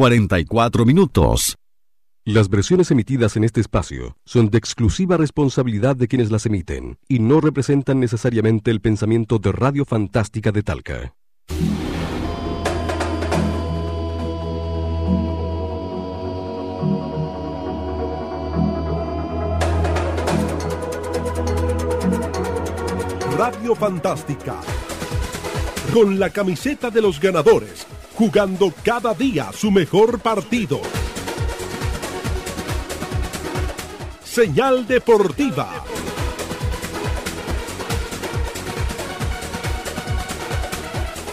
44 minutos. Las versiones emitidas en este espacio son de exclusiva responsabilidad de quienes las emiten y no representan necesariamente el pensamiento de Radio Fantástica de Talca. Radio Fantástica. Con la camiseta de los ganadores, jugando cada día su mejor partido. Señal Deportiva.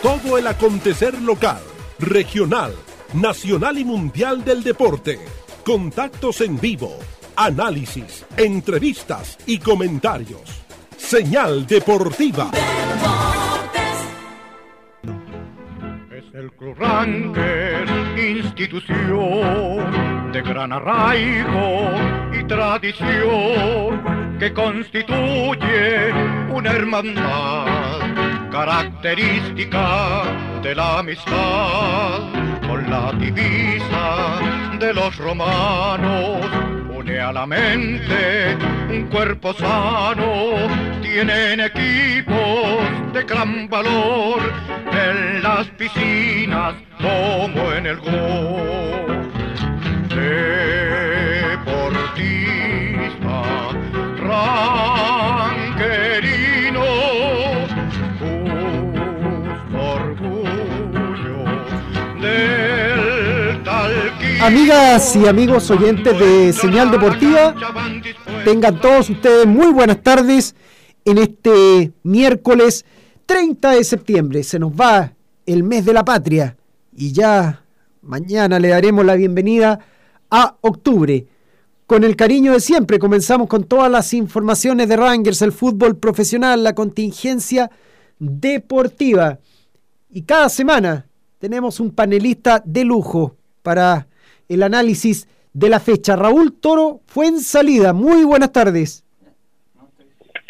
Todo el acontecer local, regional, nacional y mundial del deporte. Contactos en vivo, análisis, entrevistas y comentarios. Señal Deportiva. Ranger, institución de gran arraigo y tradición que constituye una hermandad característica de la amistad con la divisa de los romanos a la mente un cuerpo sano, tienen equipos de gran valor en las piscinas como en el gol. Deportista, ranquerino, Amigas y amigos oyentes de Señal Deportiva, tengan todos ustedes muy buenas tardes en este miércoles 30 de septiembre. Se nos va el mes de la patria y ya mañana le daremos la bienvenida a octubre. Con el cariño de siempre comenzamos con todas las informaciones de Rangers, el fútbol profesional, la contingencia deportiva. Y cada semana tenemos un panelista de lujo para el análisis de la fecha. Raúl Toro fue en salida. Muy buenas tardes.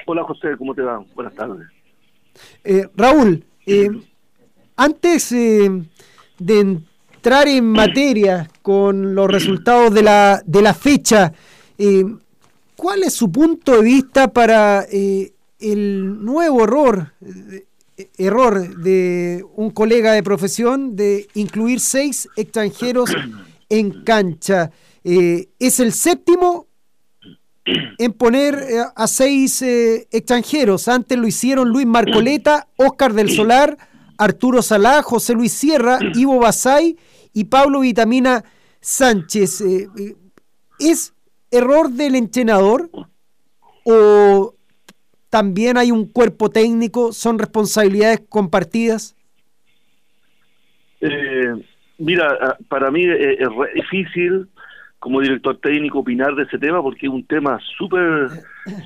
Hola José, ¿cómo te va? Buenas tardes. Eh, Raúl, eh, antes eh, de entrar en materia con los resultados de la, de la fecha, ¿cuál es su punto de vista para eh, el nuevo error, error de un colega de profesión de incluir seis extranjeros en cancha? Eh, ¿Es el séptimo en poner eh, a seis eh, extranjeros. Antes lo hicieron Luis Marcoleta, Oscar del Solar, Arturo Salá, José Luis Sierra, Ivo Basay y Pablo Vitamina Sánchez. ¿Es error del entrenador o también hay un cuerpo técnico? ¿Son responsabilidades compartidas? Eh, mira, ah, para mí eh, es re difícil como director técnico opinar de ese tema porque es un tema súper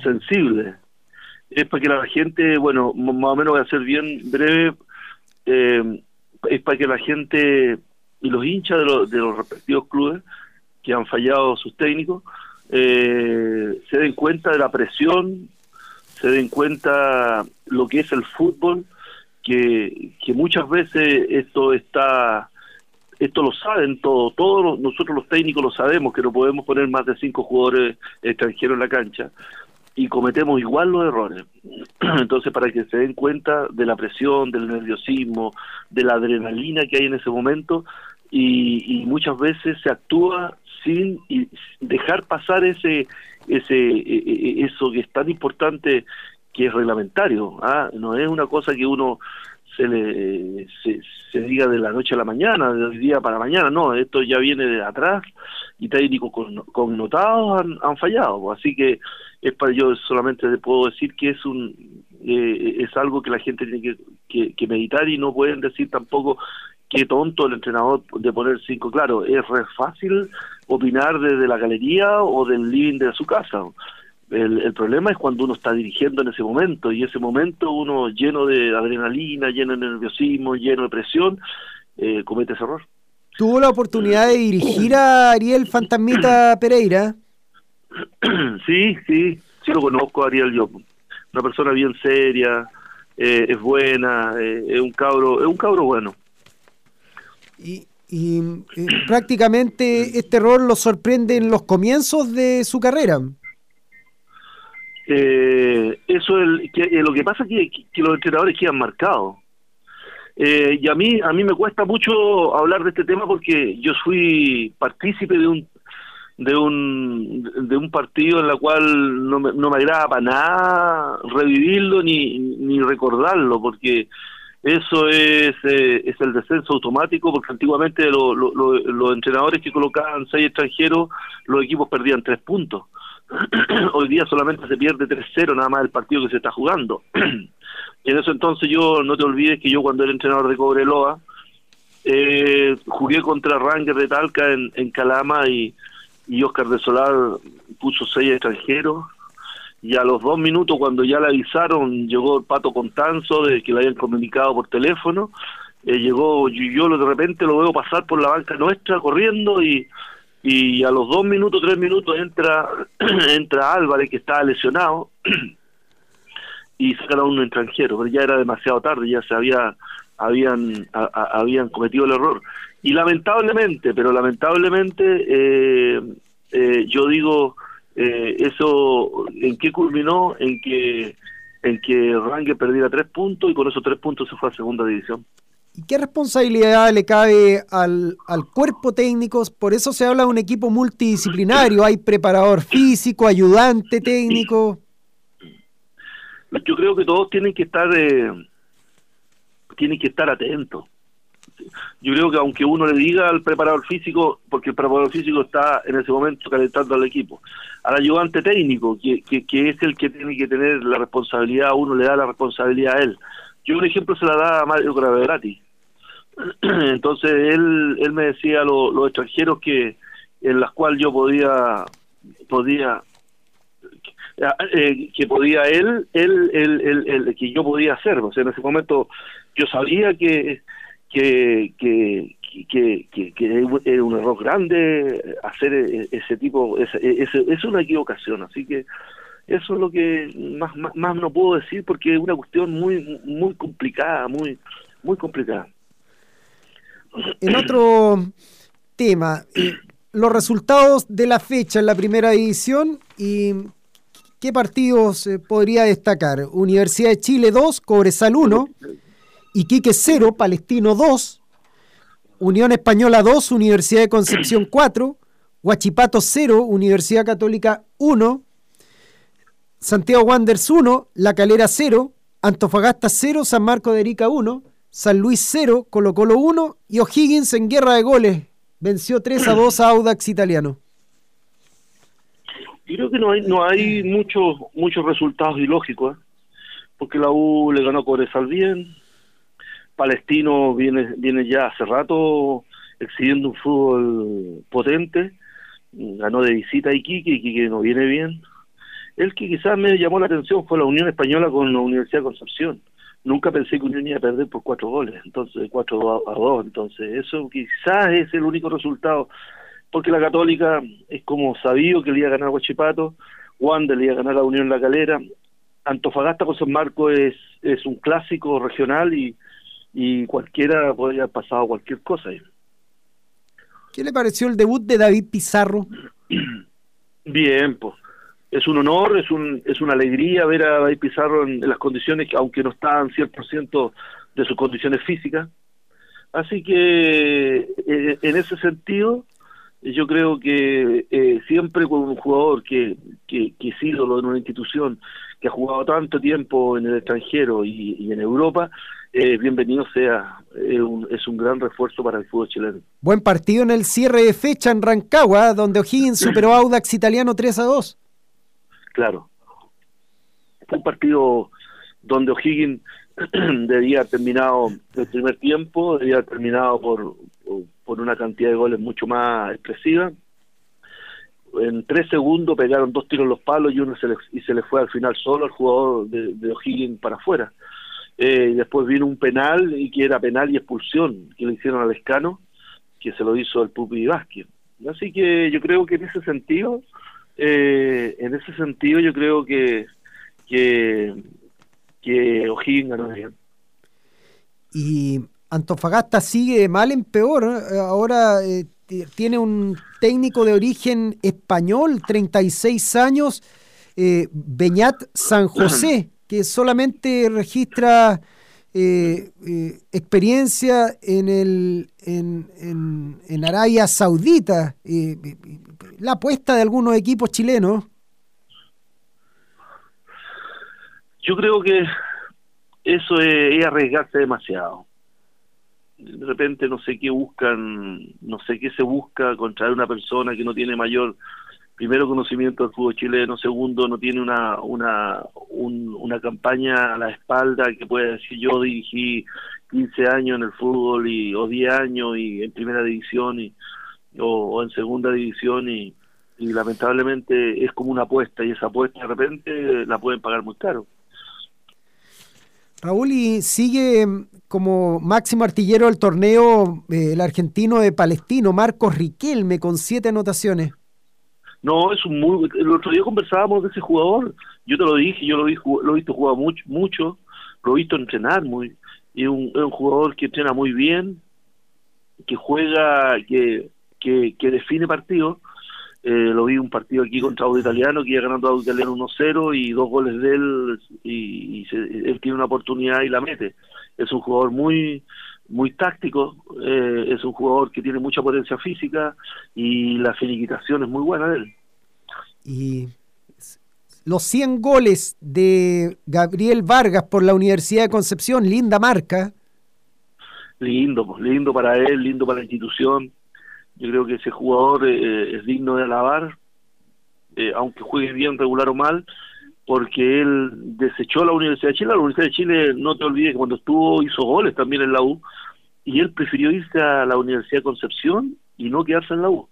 sensible. Es para que la gente, bueno, más o menos voy a ser bien breve, eh, es para que la gente y los hinchas de, los de los respectivos clubes que han fallado sus técnicos eh, se den cuenta de la presión, se den cuenta lo que es el fútbol, que, que muchas veces esto está esto lo saben todos, todos nosotros los técnicos lo sabemos que no podemos poner más de cinco jugadores extranjeros en la cancha y cometemos igual los errores. Entonces, para que se den cuenta de la presión, del nerviosismo, de la adrenalina que hay en ese momento y, y muchas veces se actúa sin y dejar pasar ese ese e- e- eso que es tan importante que es reglamentario, ¿ah? no es una cosa que uno se le se, diga de la noche a la mañana, de hoy día para mañana, no, esto ya viene de atrás y técnicos con- connotados han, han fallado, pues, así que es para yo solamente te puedo decir que es un eh, es algo que la gente tiene que, que, que meditar y no pueden decir tampoco qué tonto el entrenador de poner cinco, claro, es re fácil opinar desde la galería o del living de su casa. El, el problema es cuando uno está dirigiendo en ese momento y ese momento uno lleno de adrenalina, lleno de nerviosismo, lleno de presión, eh, comete ese error. Tuvo la oportunidad de dirigir a Ariel Fantasmita Pereira. sí, sí, sí lo conozco a Ariel yo. Una persona bien seria, eh, es buena, eh, es un cabro, es un cabro bueno. Y, y prácticamente este error lo sorprende en los comienzos de su carrera. Eh, eso es que, eh, lo que pasa que, los entrenadores quedan marcados. Eh, y a mí a mí me cuesta mucho hablar de este tema porque yo fui partícipe de un de un de un partido en la cual no me, no me agrada para nada revivirlo ni, ni recordarlo porque eso es, eh, es el descenso automático, porque antiguamente los entrenadores que colocaban seis extranjeros, los equipos perdían tres puntos. Hoy día solamente se pierde 3-0 nada más el partido que se está jugando. y en eso entonces yo, no te olvides que yo cuando era entrenador de Cobreloa, eh, jugué contra Ranger de Talca en, Calama y, y Oscar de Solar puso seis extranjeros y a los dos minutos cuando ya le avisaron llegó el Pato Contanzo de que le habían comunicado por teléfono eh, llegó y yo de repente lo veo pasar por la banca nuestra corriendo y y a los dos minutos tres minutos entra entra Álvarez que estaba lesionado y sacan a un extranjero pero ya era demasiado tarde ya se había habían habían cometido el error y lamentablemente pero lamentablemente eh, eh, yo digo eh, eso en qué culminó en que en que Ranger perdiera tres puntos y con esos tres puntos se fue a segunda división. ¿Y qué responsabilidad le cabe al, al cuerpo técnico? Por eso se habla de un equipo multidisciplinario. Hay preparador físico, ayudante técnico. Yo creo que todos tienen que estar eh, tienen que estar atentos yo creo que aunque uno le diga al preparador físico, porque el preparador físico está en ese momento calentando al equipo, al ayudante técnico, que, que, es el que tiene que tener la responsabilidad, uno le da la responsabilidad a él. Yo un ejemplo se la da a Mario Graverati. Entonces él, él me decía los extranjeros que en las cuales yo podía podía eh, que podía él, él, él, que yo podía hacer. O sea, en ese momento yo sabía que que, que, que, que, es un error grande hacer e, ese tipo, es, es, una equivocación, así que eso es lo que más, más, no puedo decir porque es una cuestión muy muy complicada, muy muy complicada. En otro tema, eh, los resultados de la fecha en la primera edición y qué partidos eh, podría destacar. Universidad de Chile 2, Cobresal 1, Iquique 0, Palestino 2, Unión Española 2, Universidad de Concepción 4, Huachipato 0, Universidad Católica 1, Santiago Wanderers 1, La Calera 0, Antofagasta 0, San Marco de Erika 1, San Luis 0, Colo Colo 1 y O'Higgins en guerra de goles. Venció 3 a 2 a Audax Italiano. Yo creo que no hay, no hay muchos muchos resultados ilógicos, ¿eh? porque la U le ganó a Cobresal bien, Palestino viene, viene ya hace rato exhibiendo un fútbol potente, ganó de visita a Iquique, Iquique no viene bien. El que quizás me llamó la atención fue la Unión Española con la Universidad de Concepción. Nunca pensé que Unión iba a perder por cuatro goles, entonces cuatro a dos, entonces eso quizás es el único resultado, porque la Católica es como sabido que le iba a ganar a Huachipato, Wander le iba a ganar a la Unión La Calera, Antofagasta con San Marco es, es un clásico regional y, y cualquiera podría haber pasado cualquier cosa. ¿Qué le pareció el debut de David Pizarro? Bien, pues es un honor, es un es una alegría ver a David Pizarro en, las condiciones, aunque no estaban 100% de sus condiciones físicas. Así que eh, en ese sentido, yo creo que eh, siempre con un jugador que, que, que es ídolo en una institución, que ha jugado tanto tiempo en el extranjero y en Europa, eh, bienvenido sea, es un gran refuerzo para el fútbol chileno. Buen partido en el cierre de fecha en Rancagua, donde O'Higgins superó a Audax Italiano 3 a 2. Claro. Fue un partido donde O'Higgins debía terminado el primer tiempo, debía terminado por, por una cantidad de goles mucho más expresiva. En tres segundos pegaron dos tiros en los palos y uno se le, y se le fue al final solo al jugador de, de O'Higgins para afuera eh, después vino un penal y que era penal y expulsión que le hicieron al Escano, que se lo hizo el Pupi Vázquez. Así que yo creo que en ese sentido, eh, en ese sentido yo creo que que, que O'Higgins ganó bien. Y Antofagasta sigue mal en peor. Ahora tiene un técnico de origen español, 36 años, Beñat San José, que solamente registra eh, eh, experiencia en, el, en, en, Arabia Saudita, eh, la apuesta de algunos equipos chilenos. Yo creo que eso es, arriesgarse demasiado. De repente no sé qué buscan, no sé qué se busca contra una persona que no tiene mayor primero conocimiento del fútbol chileno, segundo no tiene una una una campaña a la espalda que pueda decir yo dirigí 15 años en el fútbol y o 10 años y en primera división y o, en segunda división y, lamentablemente es como una apuesta y esa apuesta de repente la pueden pagar muy caro. Raúl, y sigue como máximo artillero del torneo eh, el argentino de Palestino, Marcos Riquelme, con siete anotaciones. No, es un muy. El otro día conversábamos de ese jugador. Yo te lo dije, yo lo, vi, lo he visto jugar mucho, mucho, lo he visto entrenar muy. Y es un, es un jugador que entrena muy bien, que juega, que, que, que define partidos. Eh, lo vi un partido aquí contra Audio Italiano, que iba ganando Audio Italiano 1-0 y dos goles de él, y, él tiene una oportunidad y la mete. Es un jugador muy muy táctico, eh, es un jugador que tiene mucha potencia física y la finiquitación es muy buena de él. Y los 100 goles de Gabriel Vargas por la Universidad de Concepción, linda marca. Lindo, pues, lindo para él, lindo para la institución. Yo creo que ese jugador eh, es digno de alabar, eh, aunque juegue bien, regular o mal, porque él desechó la Universidad de Chile. La Universidad de Chile, no te olvides que cuando estuvo hizo goles también en la U, y él prefirió irse a la Universidad Concepción y no quedarse en la U,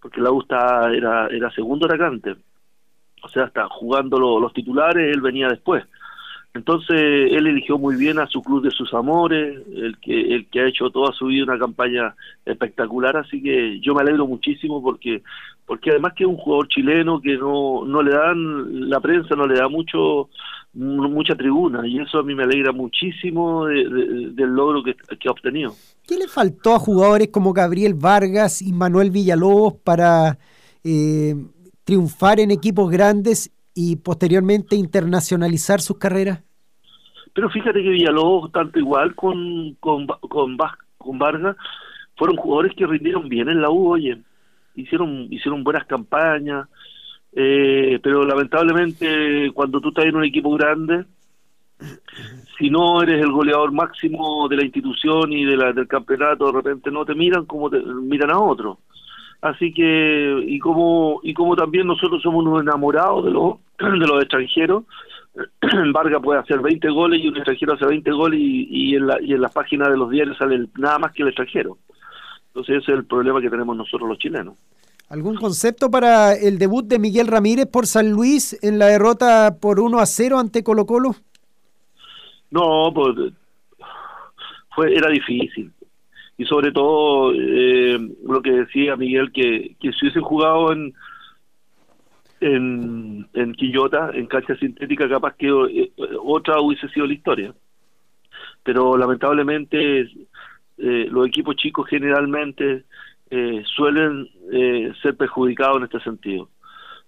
porque la U está, era, era segundo atacante. O sea, está jugando los titulares, él venía después. Entonces él eligió muy bien a su club de sus amores, el que el que ha hecho toda su vida una campaña espectacular, así que yo me alegro muchísimo porque porque además que es un jugador chileno que no no le dan la prensa no le da mucho mucha tribuna y eso a mí me alegra muchísimo del logro que, ha obtenido. ¿Qué le faltó a jugadores como Gabriel Vargas y Manuel Villalobos para eh, triunfar en equipos grandes y posteriormente internacionalizar sus carreras? Pero fíjate que Villalobos, tanto igual con, con, con, con Vargas, fueron jugadores que rindieron bien en la U, oye, hicieron, hicieron buenas campañas, eh, pero lamentablemente cuando tú estás en un equipo grande, si no eres el goleador máximo de la institución y de la, del campeonato, de repente no te miran como te miran a otro. Así que, y como, y como también nosotros somos unos enamorados de los, de los extranjeros, Vargas puede hacer 20 goles y un extranjero hace 20 goles y, y, en la, y en las páginas de los diarios sale nada más que el extranjero. Entonces ese es el problema que tenemos nosotros los chilenos. ¿Algún concepto para el debut de Miguel Ramírez por San Luis en la derrota por 1 a 0 ante Colo Colo? No, pues fue era difícil. Y sobre todo eh, lo que decía Miguel, que, que si hubiesen jugado en, en, Quillota, en cancha sintética, capaz que eh, otra hubiese sido la historia. Pero lamentablemente eh, los equipos chicos generalmente eh, suelen eh, ser perjudicados en este sentido.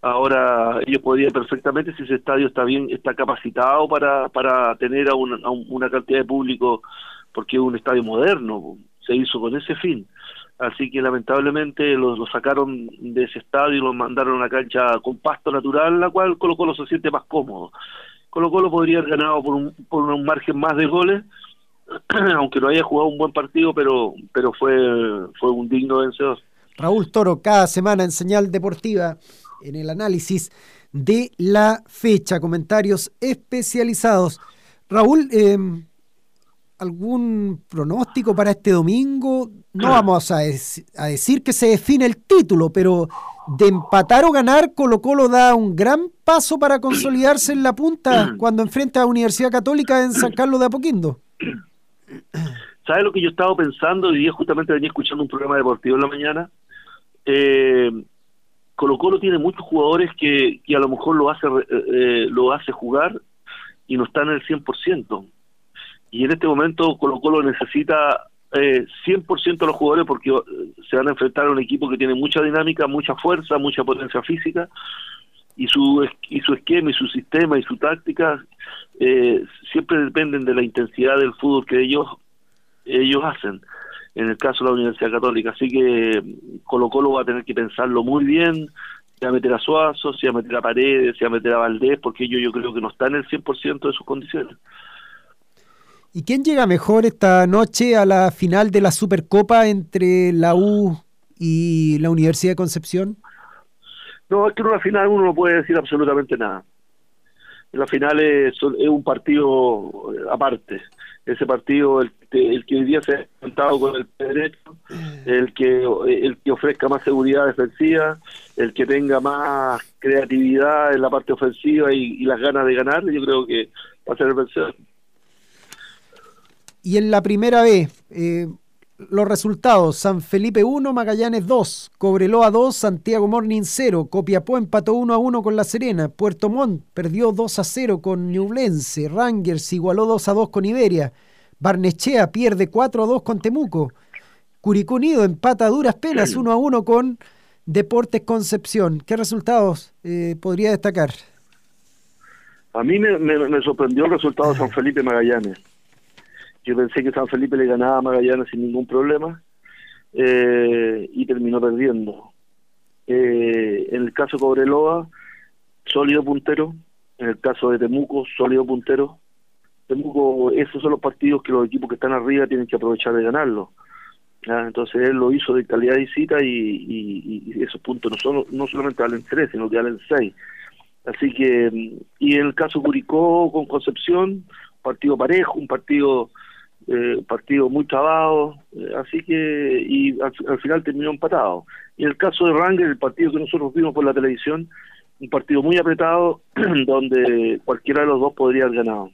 Ahora, ellos podrían perfectamente, si ese estadio está bien, está capacitado para, para tener a una, una cantidad de público, porque es un estadio moderno, se hizo con ese fin. Así que lamentablemente lo, lo sacaron de ese estadio y lo mandaron a una cancha con pasto natural, la cual Colo Colo se siente más cómodo. Colo Colo podría haber ganado por un, margen más de goles, aunque no haya jugado un buen partido, pero, fue, fue un digno vencedor. Raúl Toro, cada semana en Señal Deportiva, en el análisis de la fecha, comentarios especializados. Raúl, em, ¿algún pronóstico para este domingo? No vamos a, decir que se define el título, pero de empatar o ganar, Colo Colo da un gran paso para consolidarse en la punta cuando enfrenta a Universidad Católica en San Carlos de Apoquindo. ¿Sabes lo que yo estaba pensando? Hoy día justamente venía escuchando un programa deportivo en la mañana. Eh, Colo Colo tiene muchos jugadores que, a lo mejor lo hace, eh, lo hace jugar y no están en el 100%. Y en este momento Colo Colo necesita eh, 100% de los jugadores porque eh, se van a enfrentar a un equipo que tiene mucha dinámica, mucha fuerza, mucha potencia física y su y su esquema y su sistema y su táctica eh, siempre dependen de la intensidad del fútbol que ellos ellos hacen en el caso de la Universidad Católica. Así que Colo Colo va a tener que pensarlo muy bien si va a meter a Suazo, si va a meter a Paredes, si va a meter a Valdés porque ellos yo creo que no están en el 100% de sus condiciones ¿Y quién llega mejor esta noche a la final de la Supercopa entre la U y la Universidad de Concepción? No, es que en una final uno no puede decir absolutamente nada. La final es, un partido aparte. Ese partido, el, el que hoy día se ha enfrentado con el derecho, el que, el que ofrezca más seguridad defensiva, el que tenga más creatividad en la parte ofensiva y, y las ganas de ganar, yo creo que va a ser el vencedor. Y en la primera vez, eh, los resultados: San Felipe 1, Magallanes 2, Cobreloa 2, Santiago Morning 0, Copiapó empató 1 a 1 con La Serena, Puerto Montt perdió 2 a 0 con Ñublense, Rangers igualó 2 a 2 con Iberia, Barnechea pierde 4 a 2 con Temuco, Curicó Unido empata a duras penas 1 a 1 con Deportes Concepción. ¿Qué resultados eh, podría destacar? A mí me, me, me sorprendió el resultado de San Felipe Magallanes. Yo pensé que San Felipe le ganaba a Magallanes sin ningún problema eh, y terminó perdiendo. Eh, en el caso de Cobreloa, sólido puntero. En el caso de Temuco, sólido puntero. Temuco, esos son los partidos que los equipos que están arriba tienen que aprovechar de ganarlo. Entonces él lo hizo de calidad de cita y, y, y esos puntos no, solo, no solamente valen tres, sino que valen seis. Así que, y en el caso Curicó con Concepción, partido parejo, un partido eh, partido muy trabado, eh, así que y al, al, final terminó empatado. Y en el caso de Ranger, el partido que nosotros vimos por la televisión, un partido muy apretado donde cualquiera de los dos podría haber ganado.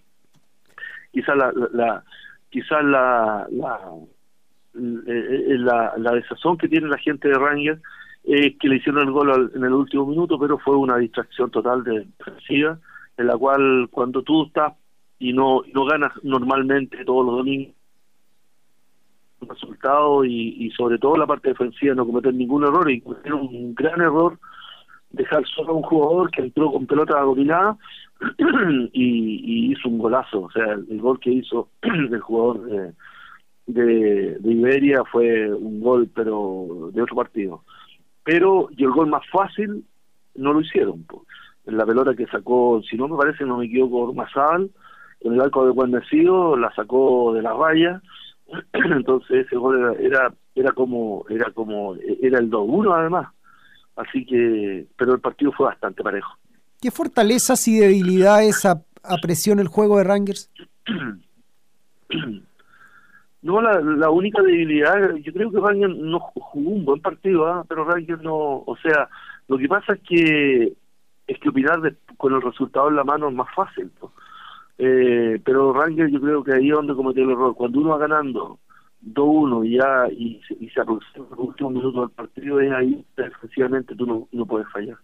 Quizás la, la, quizás la la, la, la desazón que tiene la gente de Ranger es que le hicieron el gol en el último minuto, pero fue una distracción total de defensiva, en la cual cuando tú estás y no, no ganas normalmente todos los domingos. Resultado y, sobre todo la parte defensiva no cometer ningún error y cometer un gran error dejar solo a un jugador que entró con pelota dominada y, hizo un golazo. O sea el, gol que hizo el jugador de, de, Iberia fue un gol pero de otro partido. Pero y el gol más fácil no lo hicieron pues. la pelota que sacó si no me parece no me equivoco Mazábal en el arco de Guarnecido la sacó de la raya entonces ese gol era, era era como era como era el 2-1 además así que pero el partido fue bastante parejo ¿Qué fortalezas y debilidades apreció en el juego de Rangers? No, la, la única debilidad, yo creo que Rangers no jugó un buen partido, ¿eh? pero Rangers no, o sea, lo que pasa es que es que opinar de, con el resultado en la mano es más fácil, ¿no? Eh, pero Rangers yo creo que ahí es donde cometió el error. Cuando uno va ganando 2-1 y ya y, y se aproxima el último minuto del partido, es ahí defensivamente tú no, no puedes fallar.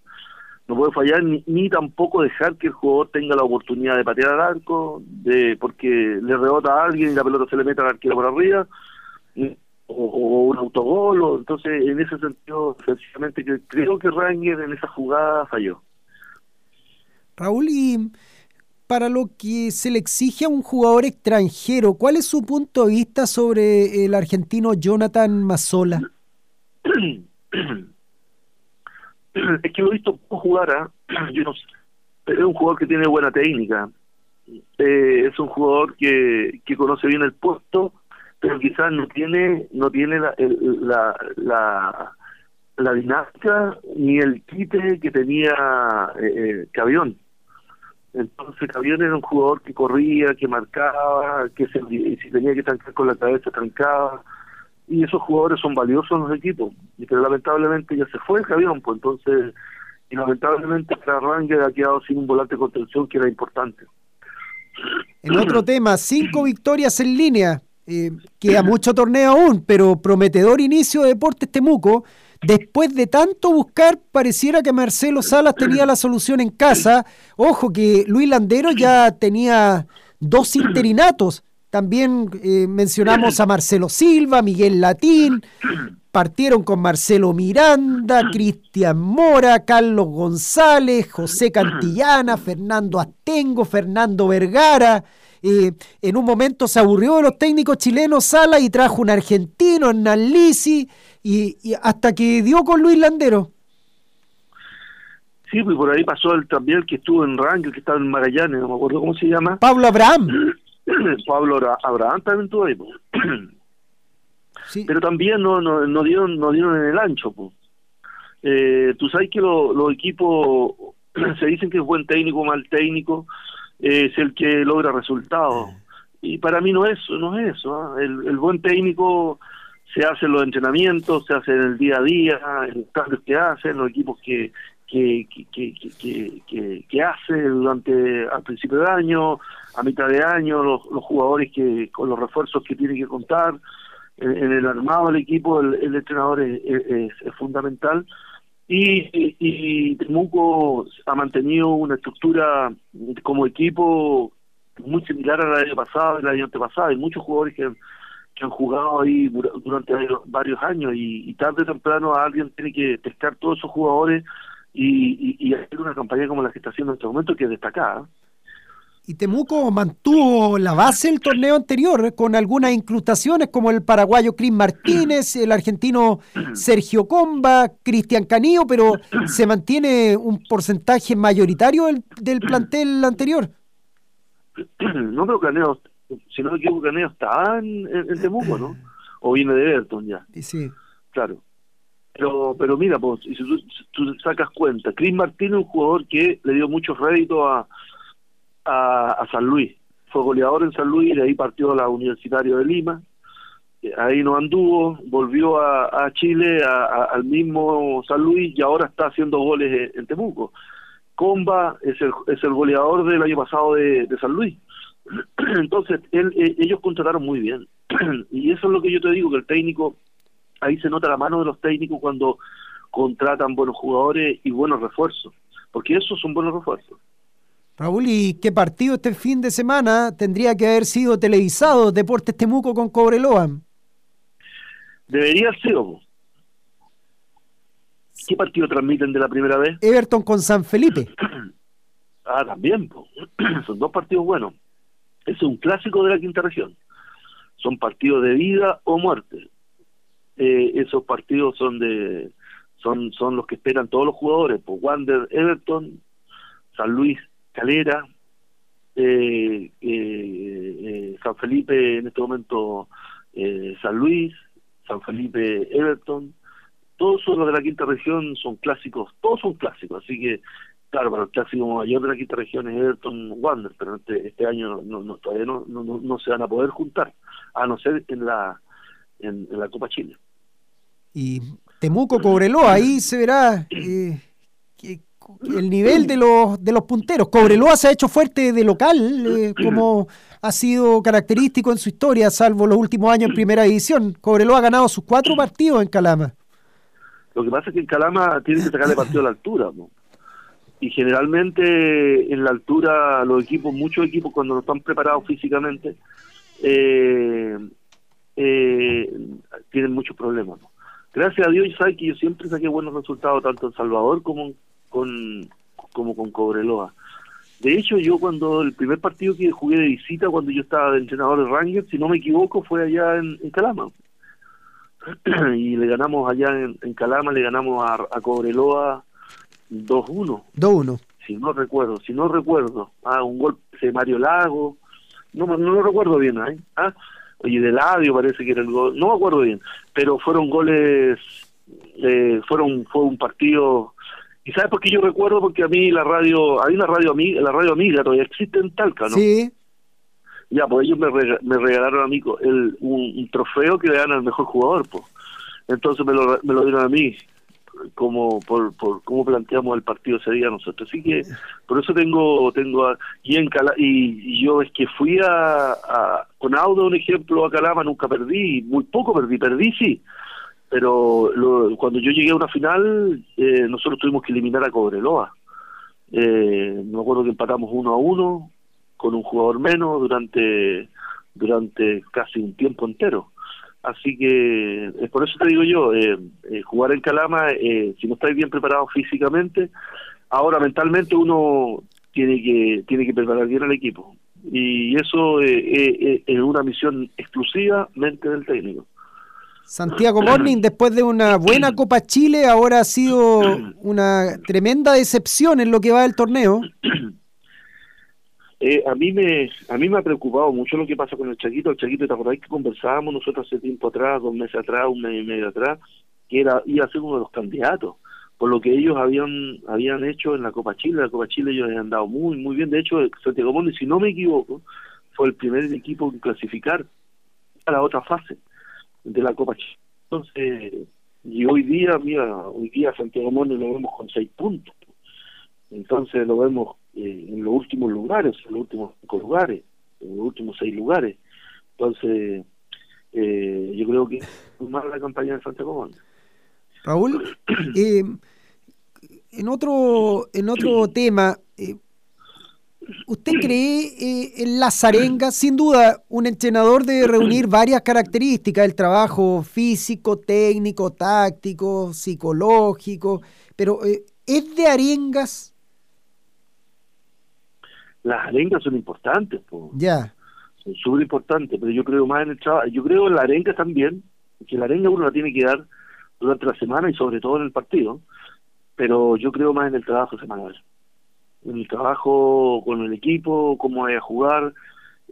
No puedes fallar ni, tampoco dejar que el jugador tenga la oportunidad de patear al arco, de porque le rebota a alguien y la pelota se le mete al arquero por arriba, o, un autogol. O, entonces, en ese sentido, que creo que Rangers en esa jugada falló. Raúl, y para lo que se le exige a un jugador extranjero, ¿cuál es su punto de vista sobre el argentino Jonathan Mazzola? Es que lo he visto jugar, ¿eh? Es un jugador que tiene buena técnica, eh, es un jugador que, que conoce bien el puesto, pero quizás no tiene no tiene la, la, la, la dinámica ni el quite que tenía eh, Cavión. Entonces Cavión era un jugador que corría, que marcaba, que se, si tenía que trancar con la cabeza, trancaba. Y esos jugadores son valiosos en los equipos. Pero lamentablemente ya se fue el Cavión, pues entonces, y lamentablemente Ranger ha quedado sin un volante de contención que era importante. En otro tema, cinco victorias en línea. Eh, queda mucho torneo aún, pero prometedor inicio de Deportes Temuco después de tanto buscar, pareciera que Marcelo Salas tenía la solución en casa. Ojo que Luis Landero ya tenía dos interinatos también eh, mencionamos a Marcelo Silva, Miguel Latín, partieron con Marcelo Miranda, Cristian Mora, Carlos González, José Cantillana, Fernando Astengo, Fernando Vergara. Eh, en un momento se aburrió de los técnicos chilenos Sala y trajo un argentino, Hernán Lisi, y, hasta que dio con Luis Landero. Sí, pues por ahí pasó el, también el que estuvo en Rangel, que estaba en Magallanes, no me acuerdo cómo se llama. Pablo Abraham. Pablo Abraham también estuvo ahí. Pues. Pero también no, no, no, dieron, no dieron en el ancho. Pues. Eh, tú sabes que los equipos se dicen que es buen técnico, mal técnico, es el que logra resultados. Y para mí no es, no es eso. ¿ah? El, el, buen técnico se hace en los entrenamientos, se hace en el día a día, los cambios que hace, en los equipos que, que, que, que, que, hace durante al principio de año, a mitad de año, los, los jugadores que con los refuerzos que tiene que contar. En, el armado del equipo el, entrenador es, es fundamental y, y, Temuco ha mantenido una estructura como equipo muy similar a la del año pasado del antepasado. Hay muchos jugadores que, que han jugado ahí durante varios años y, tarde o temprano alguien tiene que pescar todos esos jugadores y, y, hacer una campaña como la que está haciendo en este momento que es destacada. Y Temuco mantuvo la base del torneo anterior ¿eh? con algunas incrustaciones como el paraguayo Cris Martínez, el argentino Sergio Comba, Cristian Canillo, pero se mantiene un porcentaje mayoritario del, plantel anterior. No, pero Caneo, si no me equivoco, Caneo está en, Temuco, ¿no? O viene de Everton ya. Sí. Claro. Pero, pero mira, pues, si tú, tú sacas cuenta, Cris Martínez es un jugador que le dio mucho rédito a a, San Luis. Fue goleador en San Luis, de ahí partió a la Universitario de Lima. Ahí no anduvo, volvió a, Chile, al mismo San Luis, y ahora está haciendo goles en, Temuco. Comba es el, es el goleador del año pasado de, San Luis. Entonces, él, eh, ellos contrataron muy bien. y eso es lo que yo te digo, que el técnico, ahí se nota la mano de los técnicos cuando contratan buenos jugadores y buenos refuerzos, porque esos son buenos refuerzos. Raúl, ¿y qué partido este fin de semana tendría que haber sido televisado Deportes Temuco con Cobreloa? Debería ser. ¿Qué partido transmiten de la primera vez? Everton con San Felipe. ah, también. Son dos partidos buenos. Es un clásico de la quinta región. Son partidos de vida o muerte. Eh, esos partidos son de son son los que esperan todos los jugadores. Pues Wander, Everton, San Luis, Calera, eh, eh, eh, San Felipe en este momento San Luis, San Felipe Everton, todos los de la quinta región son clásicos, todos son clásicos, así que claro, para el clásico mayor de la quinta región es Everton Wander, pero este, este año no, todavía no, no, se van a poder juntar, a no ser en la en, la Copa Chile. Y Temuco Cobreloa, ahí se verá eh, el nivel de los, de los punteros. Cobreloa se ha hecho fuerte de local, eh, como ha sido característico en su historia, salvo los últimos años en primera división. Cobreloa ha ganado sus cuatro partidos en Calama. Lo que pasa es que en Calama tienen que sacarle partido a la altura. Y generalmente en la altura los equipos, muchos equipos cuando no están preparados físicamente, eh, eh, tienen muchos problemas. Gracias a Dios, sabes que yo siempre saqué buenos resultados tanto en Salvador como con como con Cobreloa. De hecho, yo cuando el primer partido que jugué de visita, cuando yo estaba de entrenador de Rangers, si no me equivoco, fue allá en, Calama. y le ganamos allá en, Calama, le ganamos a Cobreloa 2-1. 2-1. Si no recuerdo, si no recuerdo. Ah, un gol de Mario Lago. No, no lo recuerdo bien, ¿eh? Ah, oye, de Ladio parece que era el gol. No me acuerdo bien. Pero fueron goles, eh, fueron fue un partido ¿Y sabes por qué yo recuerdo? Porque a mí la radio, hay una radio amiga, la radio amiga todavía existe en Talca, ¿no? Sí. Ya, pues ellos me, me regalaron a mí el, un, trofeo que le dan al mejor jugador, pues. Entonces me lo, me lo dieron a mí, como por, por cómo planteamos el partido ese día nosotros. Así que por eso tengo, tengo y en y, yo es que fui a, a, con Audo, un ejemplo, a Calama, nunca perdí, muy poco perdí, perdí sí, pero cuando yo llegué a una final, eh, nosotros tuvimos que eliminar a Cobreloa. Eh, me acuerdo que empatamos uno a uno con un jugador menos durante durante casi un tiempo entero. Así que es por eso te digo yo, eh, eh, jugar en Calama, eh, si no estáis bien preparado físicamente, ahora mentalmente uno tiene que tiene que preparar bien al equipo y eso es una misión exclusivamente del técnico. Santiago Morning, después de una buena Copa Chile, ahora ha sido una tremenda decepción en lo que va del torneo. Eh, a mí me a mí me ha preocupado mucho lo que pasa con el Chaquito. El Chaquito, ¿te acordáis que conversábamos nosotros hace tiempo atrás, dos meses atrás, un mes y medio atrás, que era iba a ser uno de los candidatos por lo que ellos habían habían hecho en la Copa Chile. La Copa Chile ellos han dado muy muy bien. De hecho, Santiago Morning, si no me equivoco, fue el primer equipo en clasificar a la otra fase de la Copa Chile. Entonces, y hoy día, mira, hoy día Santiago Morning lo vemos con seis puntos. Entonces lo vemos eh, en los últimos lugares, en los últimos cinco lugares, en los últimos seis lugares. Entonces, eh, yo creo que es más la campaña de Santiago Raúl, eh, en otro, en otro tema, ¿usted cree en las arengas? Sin duda, un entrenador debe reunir varias características, el trabajo físico, técnico, táctico, psicológico, pero ¿es de arengas las arengas son importantes, Ya. Son súper importantes, pero yo creo más en el trabajo. Yo creo en la arenga también, que la arenga uno la tiene que dar durante la semana y sobre todo en el partido, pero yo creo más en el trabajo semanal. En el trabajo con el equipo, cómo hay a jugar,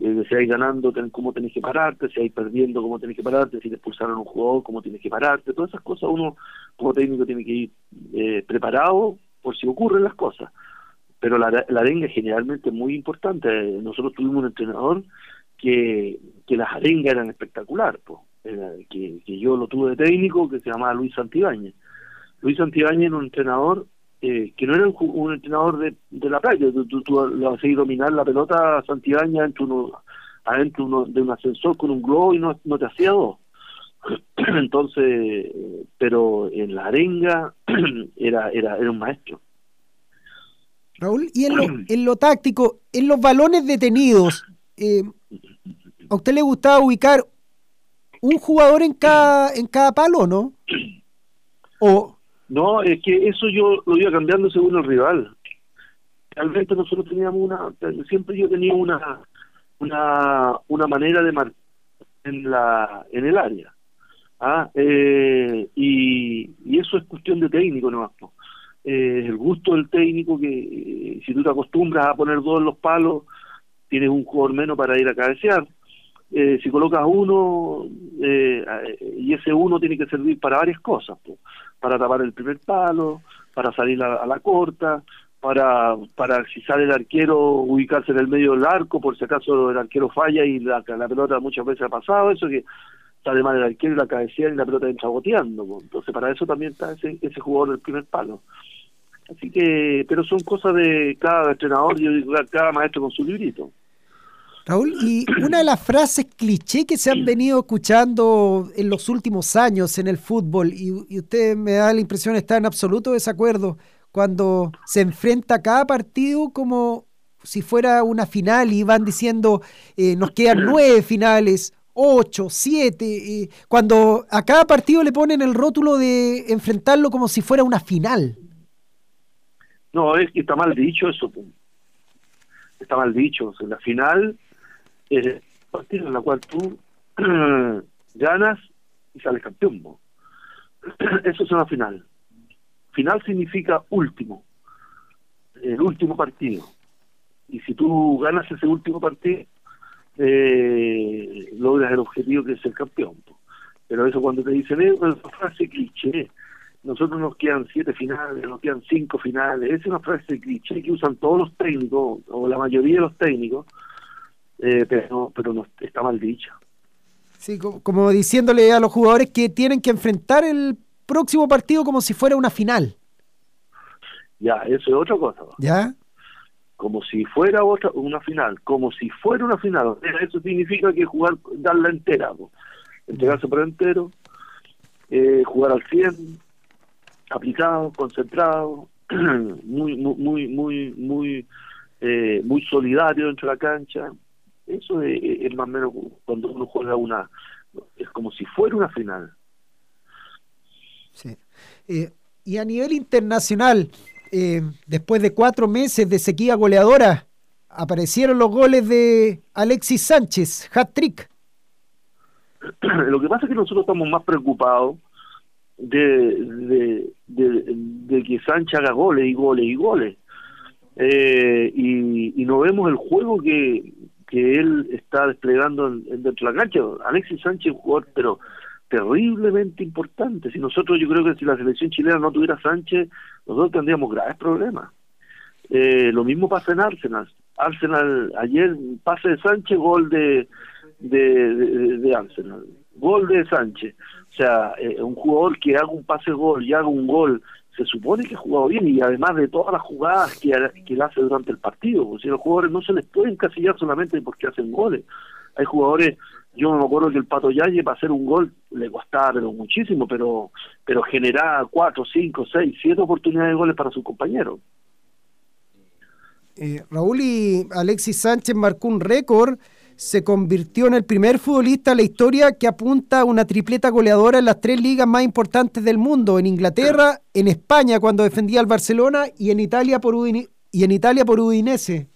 eh, si hay ganando, cómo tenés que pararte, si hay perdiendo, cómo tenés que pararte, si te expulsaron un jugador, cómo tienes que pararte, todas esas cosas uno como técnico tiene que ir eh, preparado por si ocurren las cosas pero la, la arenga es generalmente muy importante. Nosotros tuvimos un entrenador que, que las arengas eran espectacular, pues, que, yo lo tuve de técnico, que se llamaba Luis Santibáñez. Luis Santibáñez era un entrenador eh, que no era un, entrenador de, de la playa, tú, tú, tú lo hacías dominar la pelota a Santibáñez adentro, uno, adentro de un ascensor con un globo y no, no te hacía dos. Entonces, pero en la arenga era, era, era un maestro. Raúl, y en lo, en lo táctico, en los balones detenidos, eh, ¿a usted le gustaba ubicar un jugador en cada, en cada palo, no? O... No, es que eso yo lo iba cambiando según el rival. Realmente nosotros teníamos una, siempre yo tenía una, una, una manera de marcar en la, en el área. ¿ah? Eh, y, y eso es cuestión de técnico, ¿no? Eh, el gusto del técnico que eh, si tú te acostumbras a poner dos en los palos, tienes un jugador menos para ir a cabecear. Eh, si colocas uno, eh, y ese uno tiene que servir para varias cosas, para tapar el primer palo, para salir a, la corta, para, para si sale el arquero ubicarse en el medio del arco, por si acaso el arquero falla y la, la pelota muchas veces ha pasado, eso que sale mal el arquero y la cabecea y la pelota entra goteando. Entonces, para eso también está ese, ese jugador del primer palo. Así que, pero son cosas de cada entrenador, digo, cada maestro con su librito. Raúl, y una de las frases cliché que se han venido escuchando en los últimos años en el fútbol, y, usted me da la impresión estar en absoluto desacuerdo, cuando se enfrenta cada partido como si fuera una final y van diciendo eh, nos quedan nueve finales, ocho, siete, eh, cuando a cada partido le ponen el rótulo de enfrentarlo como si fuera una final. No, es que está mal dicho eso. Está mal dicho. la final es el partido en la cual tú ganas y sales campeón. Eso es una final. Final significa último. El último partido. Y si tú ganas ese último partido, eh, logras el objetivo que es el campeón. Pero eso cuando te dicen, es una frase cliché nosotros nos quedan siete finales, nos quedan cinco finales. es una frase cliché que usan todos los técnicos, o la mayoría de los técnicos, eh, pero, pero no, está mal dicha. Sí, como, diciéndole a los jugadores que tienen que enfrentar el próximo partido como si fuera una final. Ya, eso es otra cosa. ¿Ya? Como si fuera otra una final, como si fuera una final. Eso significa que jugar, darla entera, entregarse por entero, eh, jugar al 100, aplicado, concentrado, muy, muy, muy, muy, eh, muy solidario dentro de la cancha, Eso es, más o menos cuando uno juega una, es como si fuera una final. Sí. Eh, y a nivel internacional, eh, después de cuatro meses de sequía goleadora, aparecieron los goles de Alexis Sánchez, hat-trick. Lo que pasa es que nosotros estamos más preocupados de, de, que Sánchez haga goles y goles y goles. Eh, y, no vemos el juego que, que él está desplegando en, dentro de la cancha. Alexis Sánchez es un jugador, pero terriblemente importante. Si nosotros, yo creo que si la selección chilena no tuviera Sánchez, nosotros tendríamos graves problemas. Eh, lo mismo pasa en Arsenal. Arsenal, ayer pase de Sánchez, gol de, de, de, Arsenal. Gol de Sánchez. O sea, eh, un jugador que haga un pase gol y haga un gol, se supone que ha jugado bien y además de todas las jugadas que, que él hace durante el partido. O sea, los jugadores no se les puede encasillar solamente porque hacen goles. Hay jugadores yo me acuerdo que el Pato Yalle para hacer un gol le costaba muchísimo, pero pero generaba cuatro, cinco, seis, siete oportunidades de goles para sus compañeros. Eh, Raúl y Alexis Sánchez marcó un récord, se convirtió en el primer futbolista de la historia que apunta a una tripleta goleadora en las tres ligas más importantes del mundo, en Inglaterra, en España cuando defendía al Barcelona y en Italia por Udinese.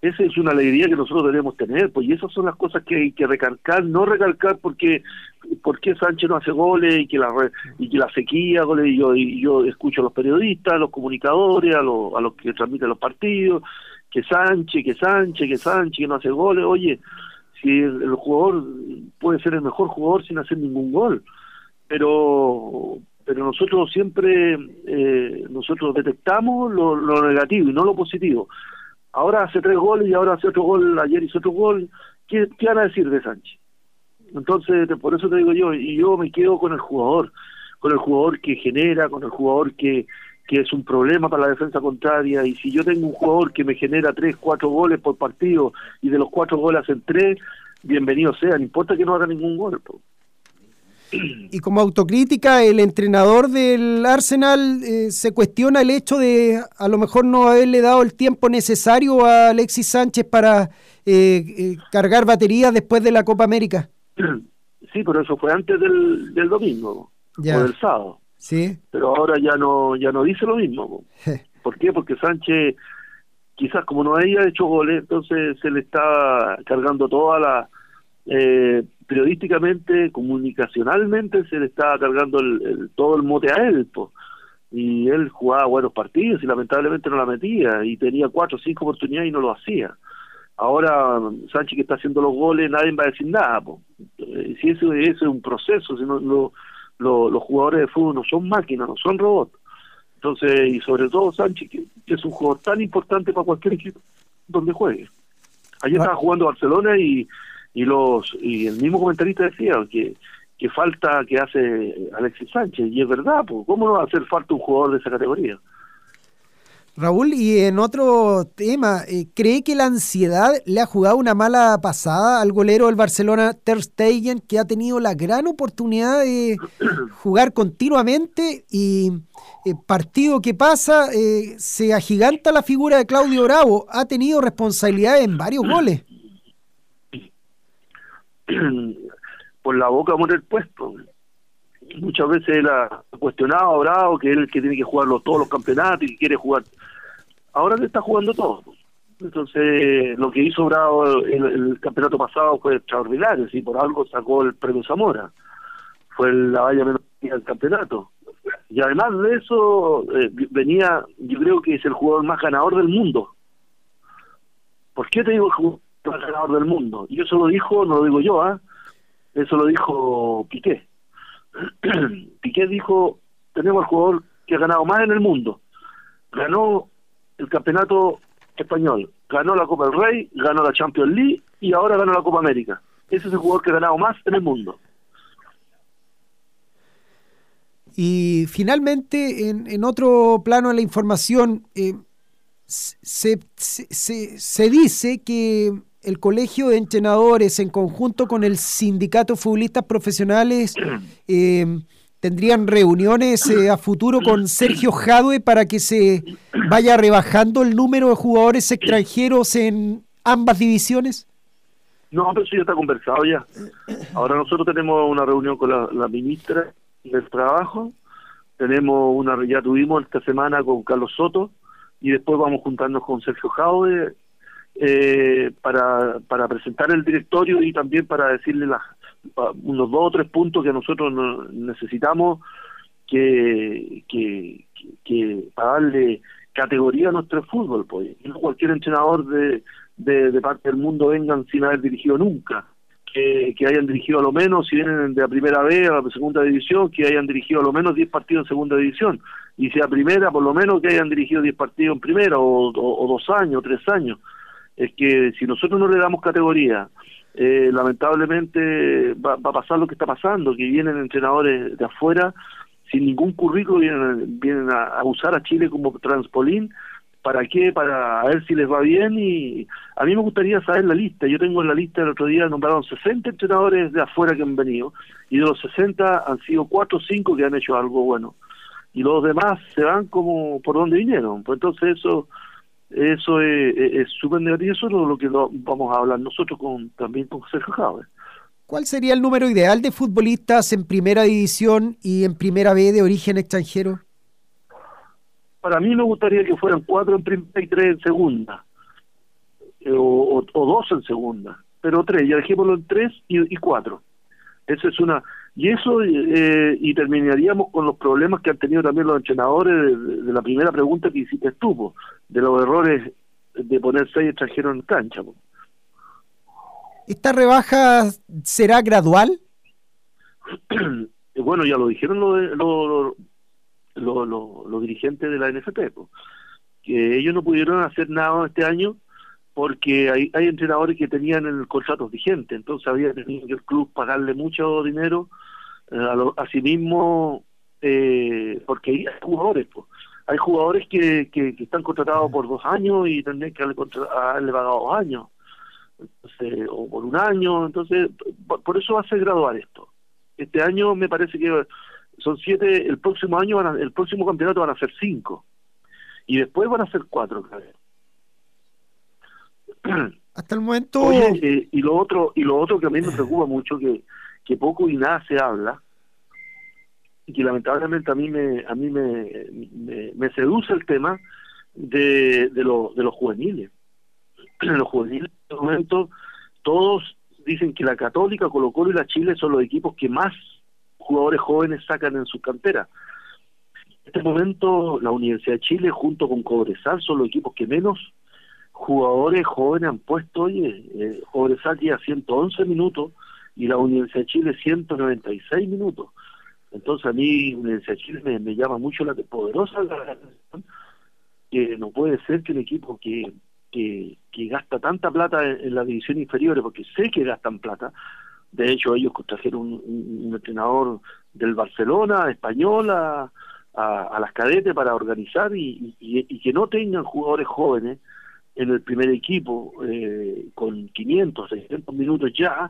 Esa es una alegría que nosotros debemos tener, pues y esas son las cosas que hay que recalcar, no recalcar porque porque Sánchez no hace goles y que la y que la sequía goles y yo y yo escucho a los periodistas, a los comunicadores, a los a los que transmiten los partidos, que Sánchez, que Sánchez, que Sánchez que no hace goles, oye, si el, jugador puede ser el mejor jugador sin hacer ningún gol, pero pero nosotros siempre eh, nosotros detectamos lo, lo negativo y no lo positivo ahora hace tres goles y ahora hace otro gol, ayer hizo otro gol, ¿qué, van a decir de Sánchez? Entonces, por eso te digo yo, y yo me quedo con el jugador, con el jugador que genera, con el jugador que, que es un problema para la defensa contraria, y si yo tengo un jugador que me genera tres, cuatro goles por partido, y de los cuatro goles hacen tres, bienvenido sea, no importa que no haga ningún gol. Y como autocrítica, el entrenador del Arsenal eh, se cuestiona el hecho de a lo mejor no haberle dado el tiempo necesario a Alexis Sánchez para eh, eh, cargar baterías después de la Copa América. Sí, pero eso fue antes del, del domingo o del sábado. Sí. Pero ahora ya no ya no dice lo mismo. ¿Por qué? Porque Sánchez quizás como no había hecho goles, entonces se le está cargando toda la eh, periodísticamente, comunicacionalmente, se le estaba cargando el, todo el mote a él. Y él jugaba buenos partidos y lamentablemente no la metía. Y tenía cuatro o cinco oportunidades y no lo hacía. Ahora Sánchez que está haciendo los goles, nadie va a decir nada. Eh, si eso, es un proceso, si no, los jugadores de fútbol no son máquinas, no son robots. Entonces, y sobre todo Sánchez, que, es un jugador tan importante para cualquier equipo donde juegue. Ayer estaba jugando Barcelona y y los y el mismo comentarista decía que que falta que hace Alexis Sánchez y es verdad pues cómo no va a hacer falta un jugador de esa categoría Raúl, y en otro tema, eh, ¿cree que la ansiedad le ha jugado una mala pasada al golero del Barcelona Ter Stegen, que ha tenido la gran oportunidad de jugar continuamente y eh, partido que pasa, eh, se agiganta la figura de Claudio Bravo, ha tenido responsabilidad en varios goles? por la boca muere el puesto. Muchas veces él ha cuestionado a Bravo que él que tiene que jugar todos los campeonatos y que quiere jugar. Ahora le está jugando todo. Entonces, lo que hizo Bravo el, el campeonato pasado fue extraordinario, y por algo sacó el premio Zamora. Fue la valla menos del campeonato. Y además de eso, eh, venía, yo creo que es el jugador más ganador del mundo. ¿Por qué te digo el ganador del mundo. Y eso lo dijo, no lo digo yo, ¿ah? Eso lo dijo Piqué. Piqué dijo, tenemos al jugador que ha ganado más en el mundo. Ganó el campeonato español, ganó la Copa del Rey, ganó la Champions League y ahora ganó la Copa América. Ese es el jugador que ha ganado más en el mundo. Y finalmente, en, en otro plano de la información, eh, se, se, se, dice que el Colegio de Entrenadores, en conjunto con el Sindicato de Futbolistas Profesionales, eh, tendrían reuniones eh, a futuro con Sergio Jadue para que se vaya rebajando el número de jugadores extranjeros en ambas divisiones? No, pero eso ya está conversado ya. Ahora nosotros tenemos una reunión con la, ministra del Trabajo, tenemos una ya tuvimos esta semana con Carlos Soto y después vamos juntarnos con Sergio Jaude eh, para, para presentar el directorio y también para decirle las, unos dos o tres puntos que nosotros necesitamos que, que, para darle categoría a nuestro fútbol, pues. No cualquier entrenador de, de, parte del mundo vengan sin haber dirigido nunca. Que, hayan dirigido a lo menos, si vienen de la primera B a la segunda división, que hayan dirigido a lo menos 10 partidos en segunda división. Y si a primera, por lo menos que hayan dirigido 10 partidos en primera, o, o, dos años, tres años. Es que si nosotros no le damos categoría, eh, lamentablemente va, va, a pasar lo que está pasando, que vienen entrenadores de afuera sin ningún currículo, vienen, vienen a, usar a Chile como transpolín ¿Para qué? Para ver si les va bien y a mí me gustaría saber la lista. Yo tengo en la lista el otro día nombraron 60 entrenadores de afuera que han venido y de los 60 han sido 4 o 5 que han hecho algo bueno y los demás se van como por donde vinieron. Pues entonces eso eso es súper negativo, eso es lo que vamos a hablar nosotros con también con Sergio Javier. ¿Cuál sería el número ideal de futbolistas en primera división y en primera B de origen extranjero? Para mí me gustaría que fueran cuatro en primera y tres en segunda, eh, o, dos en segunda, pero tres, ya dejémoslo en tres y, cuatro. Esa es una y eso eh, y terminaríamos con los problemas que han tenido también los entrenadores de, la primera pregunta que hiciste tú, de los errores de poner seis extranjeros en cancha. ¿Esta rebaja será gradual? bueno, ya lo dijeron los, los, dirigentes de la NFP, que ellos no pudieron hacer nada este año porque hay, entrenadores que tenían el contrato vigente, entonces había tenido que el club pagarle mucho dinero eh, a, sí mismo, eh, porque hay jugadores, hay jugadores que, que, están contratados por dos años y tendrían que haberle, pagado dos años, o por un año, entonces por eso va a ser graduar esto. Este año me parece que son siete, el próximo año, van el próximo campeonato van a ser cinco. Y después van a ser cuatro, Hasta el momento. Eh, y lo otro, y lo otro que a mí me preocupa mucho, que, poco y nada se habla, y que lamentablemente a mí me, a mí me, me, seduce el tema de, de, lo, de los juveniles. los juveniles en este momento, todos dicen que la Católica, Colo Colo y la Chile son los equipos que más jugadores jóvenes sacan en su cantera. En este momento, la Universidad de Chile junto con Cobresal son los equipos que menos jugadores jóvenes han puesto. Oye, eh, Cobresal lleva 111 minutos y la Universidad de Chile 196 minutos. Entonces a mí la Universidad de Chile me, llama mucho la poderosa que no puede ser que el equipo que, que, gasta tanta plata en, la división inferior, porque sé que gastan plata, de hecho, ellos trajeron un, entrenador del Barcelona, español, a, las cadetes para organizar y, que no tengan jugadores jóvenes en el primer equipo eh, con 500, 600 minutos ya,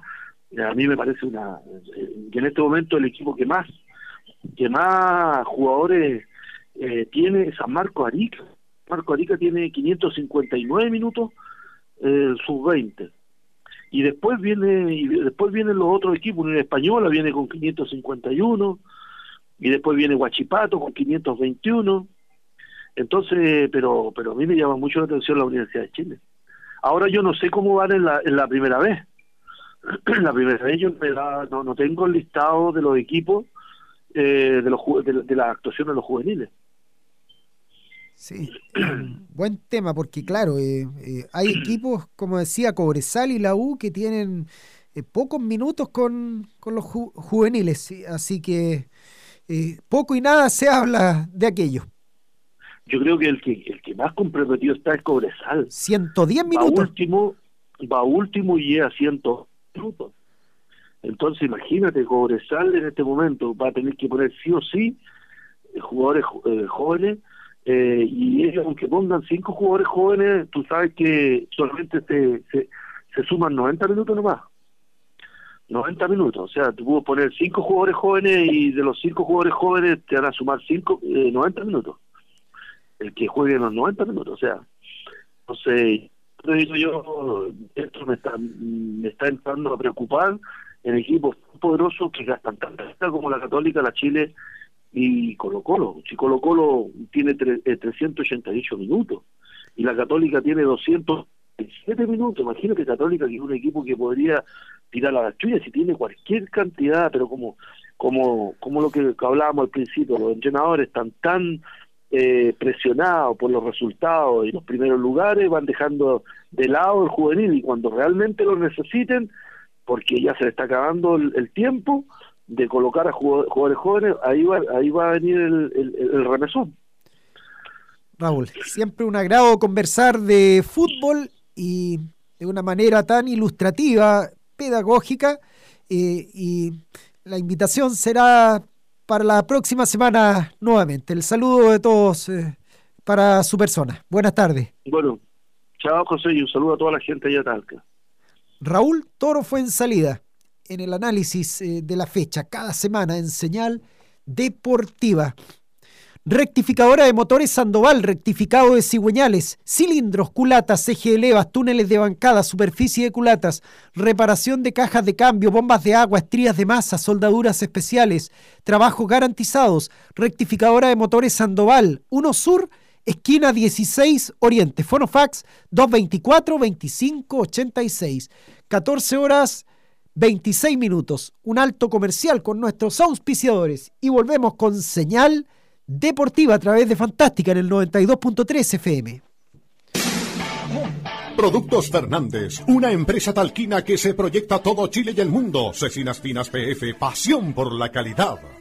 a mí me parece una eh, que en este momento el equipo que más que más jugadores eh, tiene es San Marco Arica. Marco Arica tiene 559 minutos el sub-20 y después viene y después vienen los otros equipos Unión Española viene con 551 y después viene Huachipato con 521 entonces pero pero a mí me llama mucho la atención la Universidad de Chile. Ahora yo no sé cómo van en la, en la primera vez. La primera vez yo no, no tengo el listado de los equipos eh, de los de, de la actuación de los juveniles. Sí, buen tema, porque claro, eh, eh, hay equipos, como decía, Cobresal y la U, que tienen eh, pocos minutos con, con los juveniles, así que poco y nada se habla de aquello. Yo creo que el que, el que más comprometido está es Cobresal. 110 minutos. Va último, va último y llega a 100 minutos. Entonces, imagínate, Cobresal en este momento va a tener que poner sí o sí jugadores jóvenes eh, y ellos, aunque pongan cinco jugadores jóvenes, tú sabes que solamente se, se, suman 90 minutos nomás. 90 minutos, o sea, tú puedes poner cinco jugadores jóvenes y de los cinco jugadores jóvenes te van a sumar cinco, eh, 90 minutos. El que juegue los 90 minutos, o sea, entonces digo yo, esto me está, me está entrando a preocupar en equipos poderosos que gastan tanta como la Católica, la Chile y Colo Colo. Si Colo Colo tiene 388 eh, minutos y la Católica tiene 207 minutos, imagino que Católica que es un equipo que podría tirar a la chulla si tiene cualquier cantidad, pero como como como lo que hablábamos al principio, los entrenadores están tan eh, presionados por los resultados y los primeros lugares, van dejando de lado el juvenil y cuando realmente lo necesiten, porque ya se le está acabando el, tiempo de colocar a jugadores jóvenes, ahí va, ahí va a venir el, el, remesón. Raúl, siempre un agrado conversar de fútbol y de una manera tan ilustrativa, pedagógica, eh, y la invitación será para la próxima semana nuevamente. El saludo de todos eh, para su persona. Buenas tardes. Bueno, chao José y un saludo a toda la gente allá Talca. Raúl Toro fue en salida en el análisis eh, de la fecha cada semana en señal deportiva. Rectificadora de motores Sandoval, rectificado de cigüeñales, cilindros, culatas, eje de levas, túneles de bancada, superficie de culatas, reparación de cajas de cambio, bombas de agua, estrías de masa, soldaduras especiales, trabajos garantizados. Rectificadora de motores Sandoval, 1 Sur, esquina 16 Oriente. Fonofax 224 25 86. 14 horas 26 minutos. Un alto comercial con nuestros auspiciadores. Y volvemos con señal deportiva a través de Fantástica en el 92.3 FM. Productos Fernández, una empresa talquina que se proyecta todo Chile y el mundo. Cecinas Finas PF, pasión por la calidad.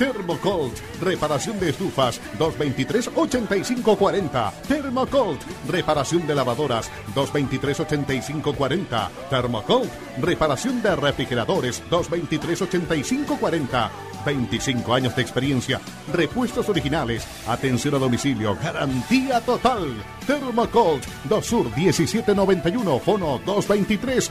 Thermocold, reparación de estufas, 223-8540. Thermocold, reparación de lavadoras, 223-8540. Thermocold, reparación de refrigeradores, 223-8540. 25 años de experiencia, repuestos originales, atención a domicilio, garantía total. Thermocold, 2 Sur 1791, fono 223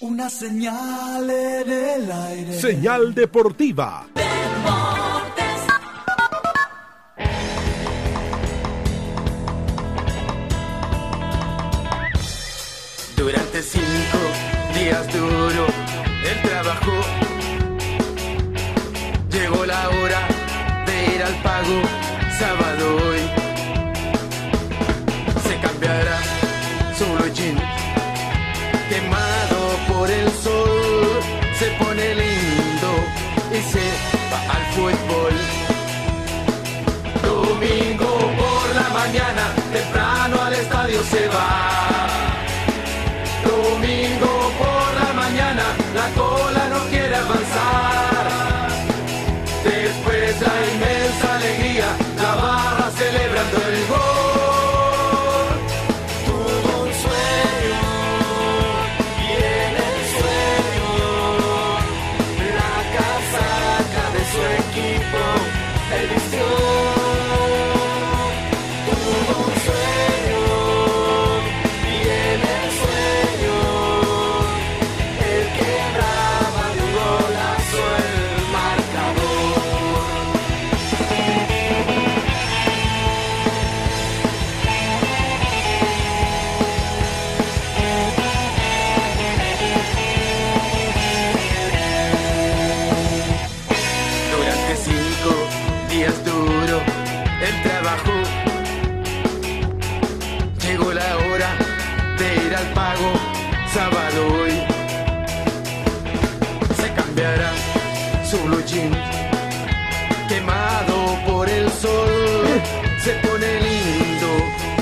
Una señal en el aire. Señal deportiva. Durante cinco días duro el trabajo. Llegó la hora de ir al pago sábado hoy. Se cambiará su blue jean, el Se pone lindo y se va al fútbol. Domingo por la mañana, temprano al estadio se va.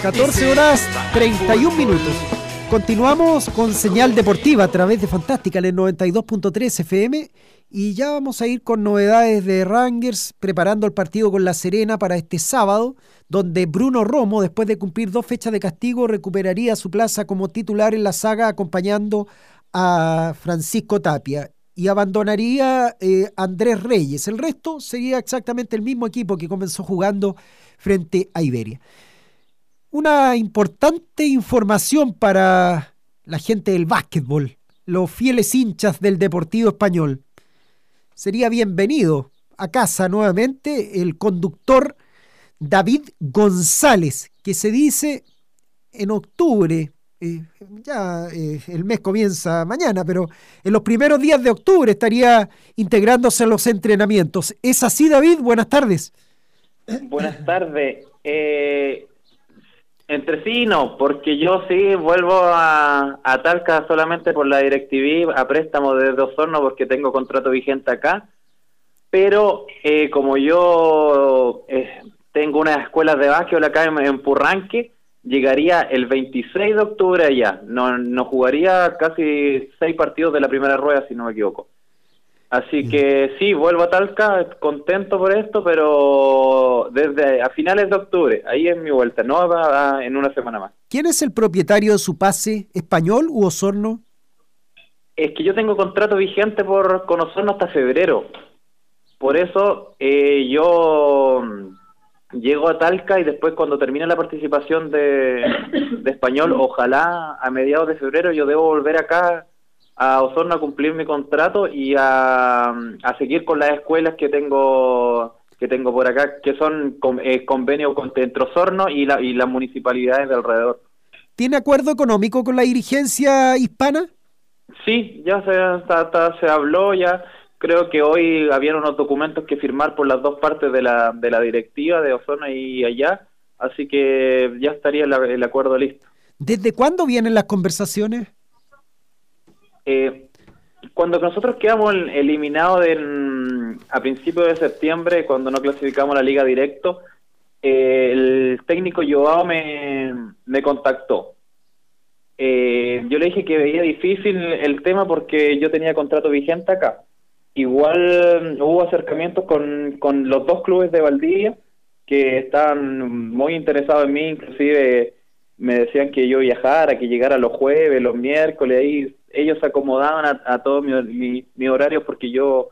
14 se horas va al 31 fútbol. minutos. Continuamos con señal deportiva a través de Fantástica, en el 92.3 FM. Y ya vamos a ir con novedades de Rangers, preparando el partido con La Serena para este sábado, donde Bruno Romo, después de cumplir dos fechas de castigo, recuperaría su plaza como titular en la saga, acompañando a Francisco Tapia. Y abandonaría eh, Andrés Reyes. El resto sería exactamente el mismo equipo que comenzó jugando frente a Iberia una importante información para la gente del básquetbol, los fieles hinchas del Deportivo Español. Sería bienvenido a casa nuevamente el conductor David González, que se dice en octubre, eh, ya eh, el mes comienza mañana, pero en los primeros días de octubre estaría integrándose en los entrenamientos. ¿Es así, David? Buenas tardes. Buenas tardes. Eh, entre sí no, porque yo sí vuelvo a, a Talca solamente por la DirecTV a préstamo desde Osorno porque tengo contrato vigente acá. Pero eh, como yo eh, tengo unas escuelas de básquetbol acá en, en Purranque, llegaría el 26 de octubre allá. No, no jugaría casi seis partidos de la primera rueda, si no me equivoco. Así que sí, vuelvo a Talca, contento por esto, pero desde a finales de octubre, ahí es mi vuelta, no va en una semana más. ¿Quién es el propietario de su pase, español u Osorno? Es que yo tengo contrato vigente por conocernos hasta febrero. Por eso eh, yo mm, llego a Talca y después cuando termine la participación de, de español, ojalá a mediados de febrero yo debo volver acá a Osorno a cumplir mi contrato y a, a seguir con las escuelas que tengo que tengo por acá, que son con, eh, convenio con, entre Osorno y, la, y las municipalidades de alrededor. ¿Tiene acuerdo económico con la dirigencia hispana? Sí, ya se, hasta- hasta se habló, ya creo que hoy habían unos documentos que firmar por las dos partes de la, de la directiva de Osorno y allá, así que ya estaría el, el acuerdo listo. ¿Desde cuándo vienen las conversaciones? Eh, cuando nosotros quedamos el- eliminados del- a principios de septiembre, cuando no clasificamos la liga directo, eh, el técnico Joao me, me contactó. Eh, yo le dije que veía difícil el tema porque yo tenía contrato vigente acá. Igual mm, hubo acercamientos con, con los dos clubes de Valdivia que estaban muy interesados en mí, inclusive me decían que yo viajara, que llegara los jueves, los miércoles, ahí ellos acomodaban a, a todos mis mi, mi horarios porque yo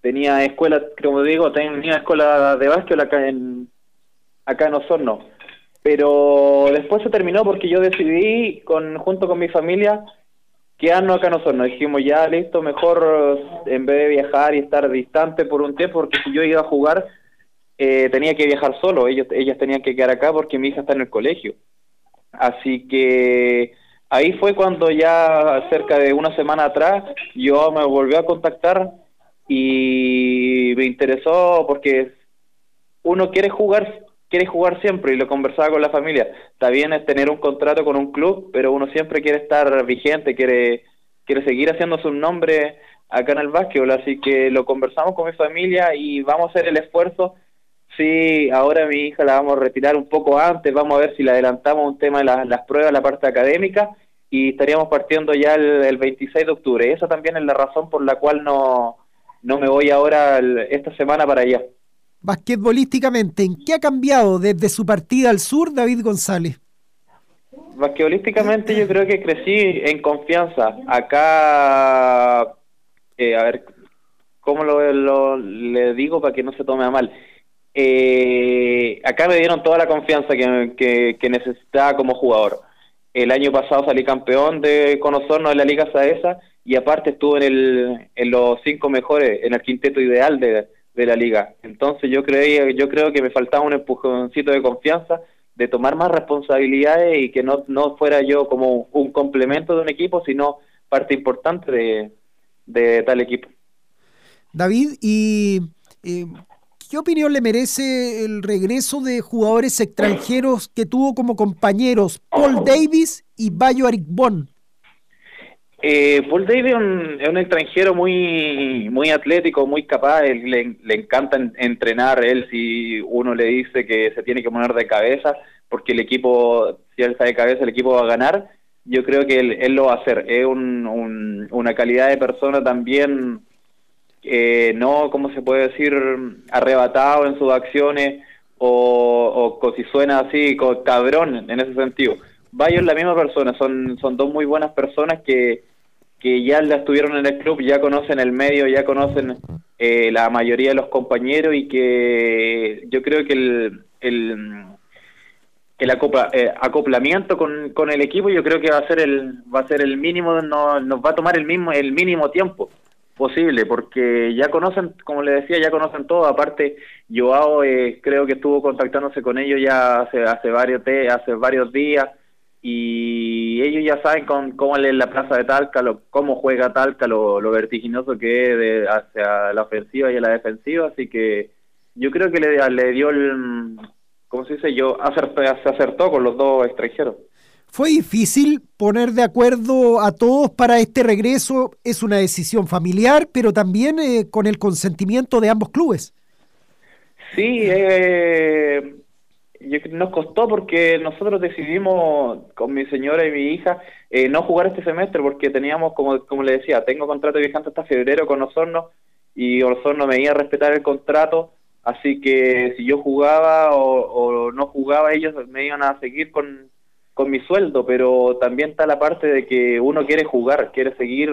tenía escuela, como digo, tenía escuela de básquet acá en acá en Osorno. Pero después se terminó porque yo decidí con junto con mi familia quedarnos acá nosotros. Nos dijimos, ya listo, mejor en vez de viajar y estar distante por un tiempo, porque si yo iba a jugar, eh, tenía que viajar solo. Ellos, ellas tenían que quedar acá porque mi hija está en el colegio. Así que ahí fue cuando ya cerca de una semana atrás yo me volvió a contactar y me interesó porque uno quiere jugar quiere jugar siempre y lo conversaba con la familia. Está bien es tener un contrato con un club, pero uno siempre quiere estar vigente, quiere quiere seguir haciendo su nombre acá en el básquetbol, así que lo conversamos con mi familia y vamos a hacer el esfuerzo. Sí, ahora mi hija la vamos a retirar un poco antes, vamos a ver si le adelantamos un tema de las pruebas, la parte académica, y estaríamos partiendo ya el, 26 de octubre. Esa también es la razón por la cual no, no me voy ahora esta semana para allá. Basquetbolísticamente, ¿en qué ha cambiado desde su partida al sur David González? Basquetbolísticamente yo creo que crecí en confianza. Acá, eh, a ver, ¿cómo lo, le digo para que no se tome a mal? Eh, acá me dieron toda la confianza que, que, necesitaba como jugador. El año pasado salí campeón de con en la Liga Saesa y aparte estuve en, el, en los cinco mejores, en el quinteto ideal de, de la liga. Entonces yo creía, yo creo que me faltaba un empujoncito de confianza, de tomar más responsabilidades y que no, no fuera yo como un complemento de un equipo, sino parte importante de, de tal equipo. David, ¿y eh, qué opinión le merece el regreso de jugadores extranjeros que tuvo como compañeros Paul Davis y Bayo Aricbon? Eh, Paul Davis es un, extranjero muy muy atlético, muy capaz, le, encanta entrenar, él si uno le dice que se tiene que poner de cabeza, porque el equipo, si él está de cabeza, el equipo va a ganar, yo creo que él, lo va a hacer, es un, una calidad de persona también, eh, no, ¿cómo se puede decir?, arrebatado en sus acciones, o, o, si suena así, cabrón en ese sentido. Bayo es la misma persona, son, son dos muy buenas personas que que ya la estuvieron en el club, ya conocen el medio, ya conocen eh, la mayoría de los compañeros y que yo creo que el, el, el eh, acoplamiento con, con, el equipo yo creo que va a ser el va a ser el mínimo no, nos va a tomar el mismo el mínimo tiempo posible porque ya conocen como le decía ya conocen todo aparte Joao eh, creo que estuvo contactándose con ellos ya hace hace varios varios días y ellos ya saben con, cómo es la plaza de Talca, cómo juega Talca, lo, vertiginoso que es de, hacia la ofensiva y a la defensiva, así que yo creo que le, dio el, ¿cómo se dice? Yo se acertó con los dos extranjeros. ¿Fue difícil poner de acuerdo a todos para este regreso? Es una decisión familiar, pero también eh, con el consentimiento de ambos clubes. Sí, eh, nos costó porque nosotros decidimos con mi señora y mi hija eh, no jugar este semestre porque teníamos, como, como le decía, tengo contrato vigente hasta febrero con Osorno y Osorno me iba a respetar el contrato, así que si yo jugaba o, no jugaba ellos me iban a seguir con, con mi sueldo, pero también está la parte de que uno quiere jugar, quiere seguir,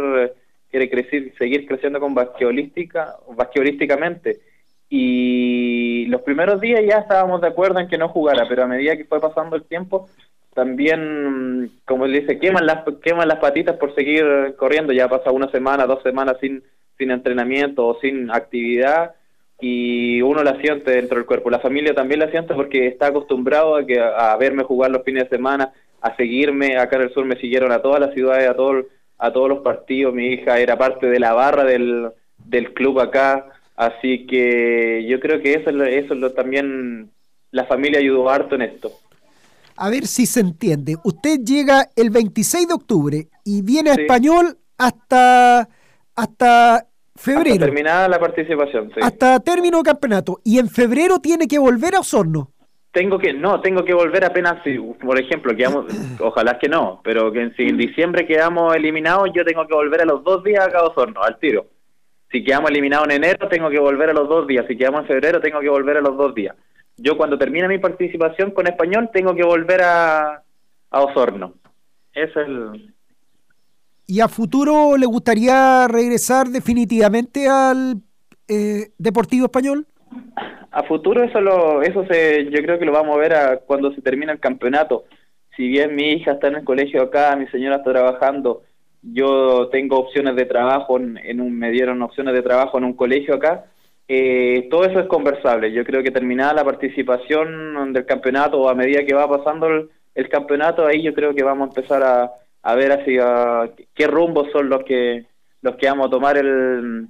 quiere crecer, seguir creciendo con basquetbolística, basquetbolísticamente y los primeros días ya estábamos de acuerdo en que no jugara, pero a medida que fue pasando el tiempo, también, como él dice, queman las, queman las patitas por seguir corriendo, ya pasa una semana, dos semanas sin, sin entrenamiento o sin actividad y uno la siente dentro del cuerpo. La familia también la siente porque está acostumbrado a, que, a verme jugar los fines de semana, a seguirme, acá en el sur me siguieron a todas las ciudades, a, todo, a todos los partidos, mi hija era parte de la barra del, del club acá, Así que yo creo que eso, eso lo, también la familia ayudó harto en esto. A ver si se entiende. Usted llega el 26 de octubre y viene a español hasta, hasta febrero. Hasta terminada la participación, sí. Hasta término campeonato. Y en febrero tiene que volver a Osorno. Tengo que, no, tengo que volver apenas, por ejemplo, quedamos, ojalá que no, pero que si en diciembre quedamos eliminados, yo tengo que volver a los dos días acá a Osorno, al tiro. Si quedamos eliminados en enero, tengo que volver a los dos días. Si quedamos en febrero, tengo que volver a los dos días. Yo cuando termine mi participación con español, tengo que volver a, a Osorno. es el... ¿Y a futuro le gustaría regresar definitivamente al eh, Deportivo Español? A futuro eso lo, eso se, yo creo que lo vamos a ver a cuando se termine el campeonato. Si bien mi hija está en el colegio acá, mi señora está trabajando, yo tengo opciones de trabajo, en, un, me dieron opciones de trabajo en un colegio acá. Eh, todo eso es conversable. Yo creo que terminada la participación del campeonato o a medida que va pasando el, campeonato, ahí yo creo que vamos a empezar a, a ver hacia qué rumbos son los que los que vamos a tomar el,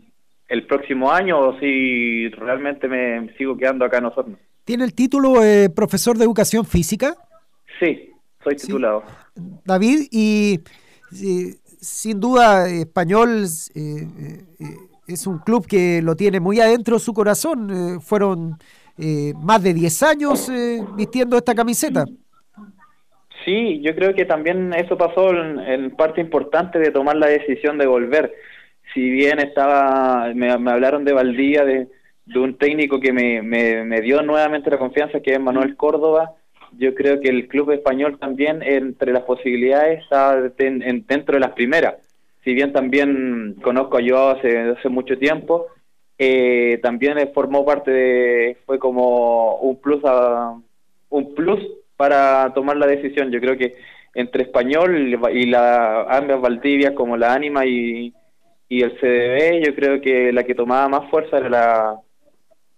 el próximo año o si realmente me sigo quedando acá nosotros. ¿Tiene el título eh, profesor de educación física? Sí, soy titulado. David, y sin duda Español eh, eh, es un club que lo tiene muy adentro de su corazón. fueron más de 10 años vistiendo esta camiseta. Sí, yo creo que también eso pasó en parte importante de tomar la decisión de volver si bien estaba, me, hablaron de Valdía, de, un técnico que me, me, dio nuevamente la confianza, que es Manuel Córdoba, yo creo que el club español también entre las posibilidades está dentro de las primeras. Si bien también conozco a Joao hace, hace mucho tiempo, eh, también formó parte de, fue como un plus a, un plus para tomar la decisión. Yo creo que entre español y la ambas Valdivia como la Ánima y, el CDB yo creo que la que tomaba más fuerza era la,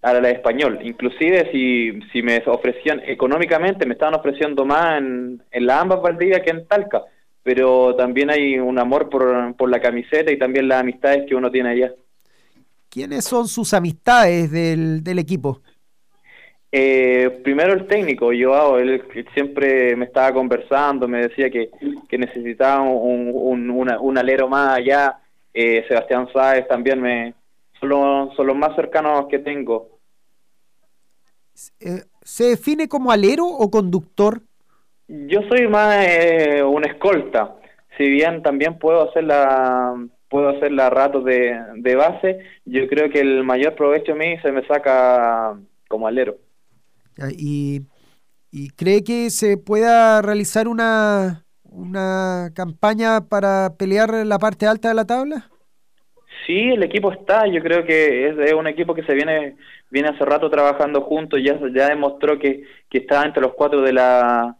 era la español. Inclusive si, si me ofrecían económicamente, me estaban ofreciendo más en, en la ambas Valdivia que en Talca, pero también hay un amor por, por la camiseta y también las amistades que uno tiene allá. ¿Quiénes son sus amistades del equipo? Eh, primero el técnico, yo él siempre me estaba conversando, me decía que, que necesitaba un, un, un alero más allá, eh, Sebastián Sáez también me son los, más cercanos que tengo. Eh, ¿Se define como alero o conductor? Yo soy más eh, un escolta, si bien también puedo hacer la puedo hacer la rato de, de base, yo creo que el mayor provecho a mí se me saca como alero. ¿Y, y cree que se pueda realizar una, una campaña para pelear la parte alta de la tabla? Sí, el equipo está, yo creo que es, un equipo que se viene viene hace rato trabajando juntos, ya ya demostró que, que está entre los cuatro de la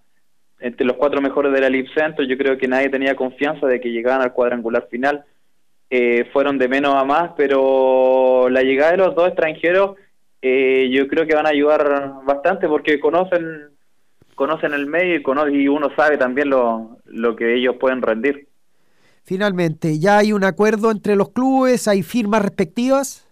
entre los cuatro mejores de la League Center, yo creo que nadie tenía confianza de que llegaran al cuadrangular final. Eh, fueron de menos a más, pero la llegada de los dos extranjeros eh, yo creo que van a ayudar bastante porque conocen conocen el medio y, y uno sabe también lo, lo que ellos pueden rendir. Finalmente, ¿ya hay un acuerdo entre los clubes? ¿Hay firmas respectivas?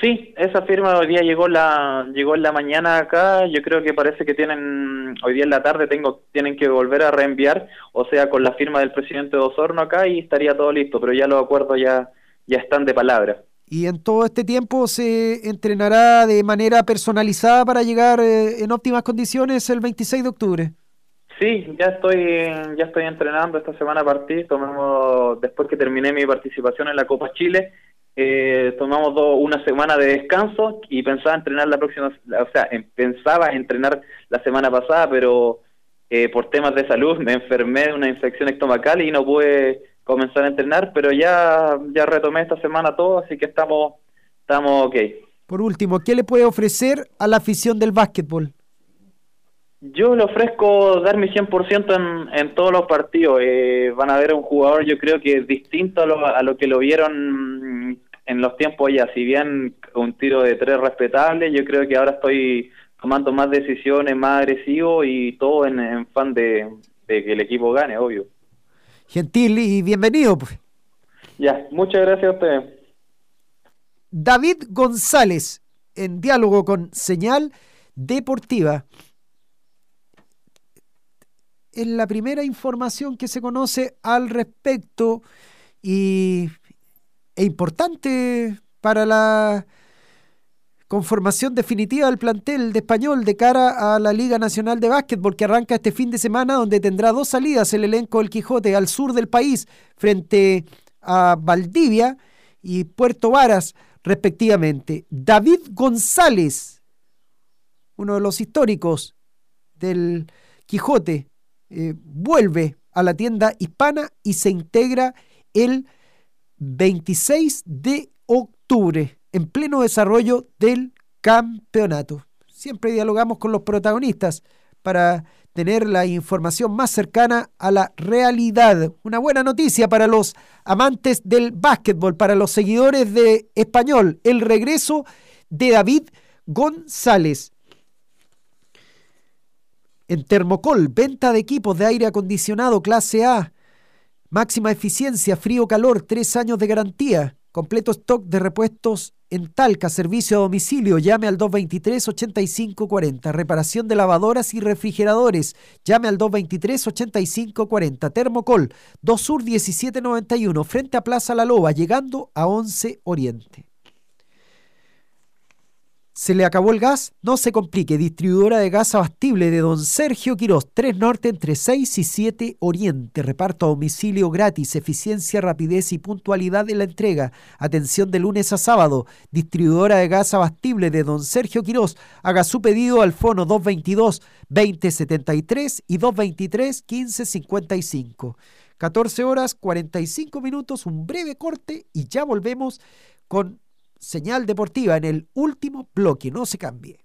Sí, esa firma hoy día llegó la llegó en la mañana acá. Yo creo que parece que tienen hoy día en la tarde tengo tienen que volver a reenviar, o sea, con la firma del presidente de Osorno acá y estaría todo listo. Pero ya los acuerdos ya ya están de palabra. ¿Y en todo este tiempo se entrenará de manera personalizada para llegar eh, en óptimas condiciones el 26 de octubre? Sí, ya estoy ya estoy entrenando esta semana partí, tomamos después que terminé mi participación en la Copa Chile, eh, tomamos una semana de descanso y pensaba entrenar la próxima, o sea, em, pensaba entrenar la semana pasada, pero eh, por temas de salud me enfermé de una infección estomacal y no pude comenzar a entrenar, pero ya, ya retomé esta semana todo, así que estamos, estamos ok. Por último, ¿qué le puede ofrecer a la afición del básquetbol? Yo le ofrezco dar mi 100% en, en todos los partidos. Eh, van a ver un jugador, yo creo que distinto a lo, a lo que lo vieron en los tiempos ya. Si bien un tiro de tres respetable, yo creo que ahora estoy tomando más decisiones, más agresivo y todo en, en fan de, de que el equipo gane, obvio gentil y bienvenido. Pues. Ya, muchas gracias a usted. David González, en diálogo con Señal Deportiva. Es la primera información que se conoce al respecto y es importante para la conformación definitiva del plantel de español de cara a la Liga Nacional de Básquetbol que arranca este fin de semana donde tendrá dos salidas el elenco del Quijote al sur del país frente a Valdivia y Puerto Varas respectivamente. David González, uno de los históricos del Quijote, eh, vuelve a la tienda hispana y se integra el 26 de octubre en pleno desarrollo del campeonato. Siempre dialogamos con los protagonistas para tener la información más cercana a la realidad. Una buena noticia para los amantes del básquetbol, para los seguidores de español, el regreso de David González. En Termocol, venta de equipos de aire acondicionado clase A, máxima eficiencia, frío-calor, tres años de garantía, completo stock de repuestos en Talca, servicio a domicilio, llame al 223-8540. Reparación de lavadoras y refrigeradores, llame al 223-8540. Termocol, 2 Sur 1791, frente a Plaza La Loba, llegando a 11 Oriente. ¿Se le acabó el gas? No se complique. Distribuidora de gas abastible de Don Sergio Quirós, 3 Norte entre 6 y 7 Oriente. Reparto a domicilio gratis, eficiencia, rapidez y puntualidad en la entrega. Atención de lunes a sábado. Distribuidora de gas abastible de Don Sergio Quirós. Haga su pedido al fono 222-2073 y 223-1555. 14 horas 45 minutos, un breve corte y ya volvemos con señal deportiva en el último bloque. No se cambie.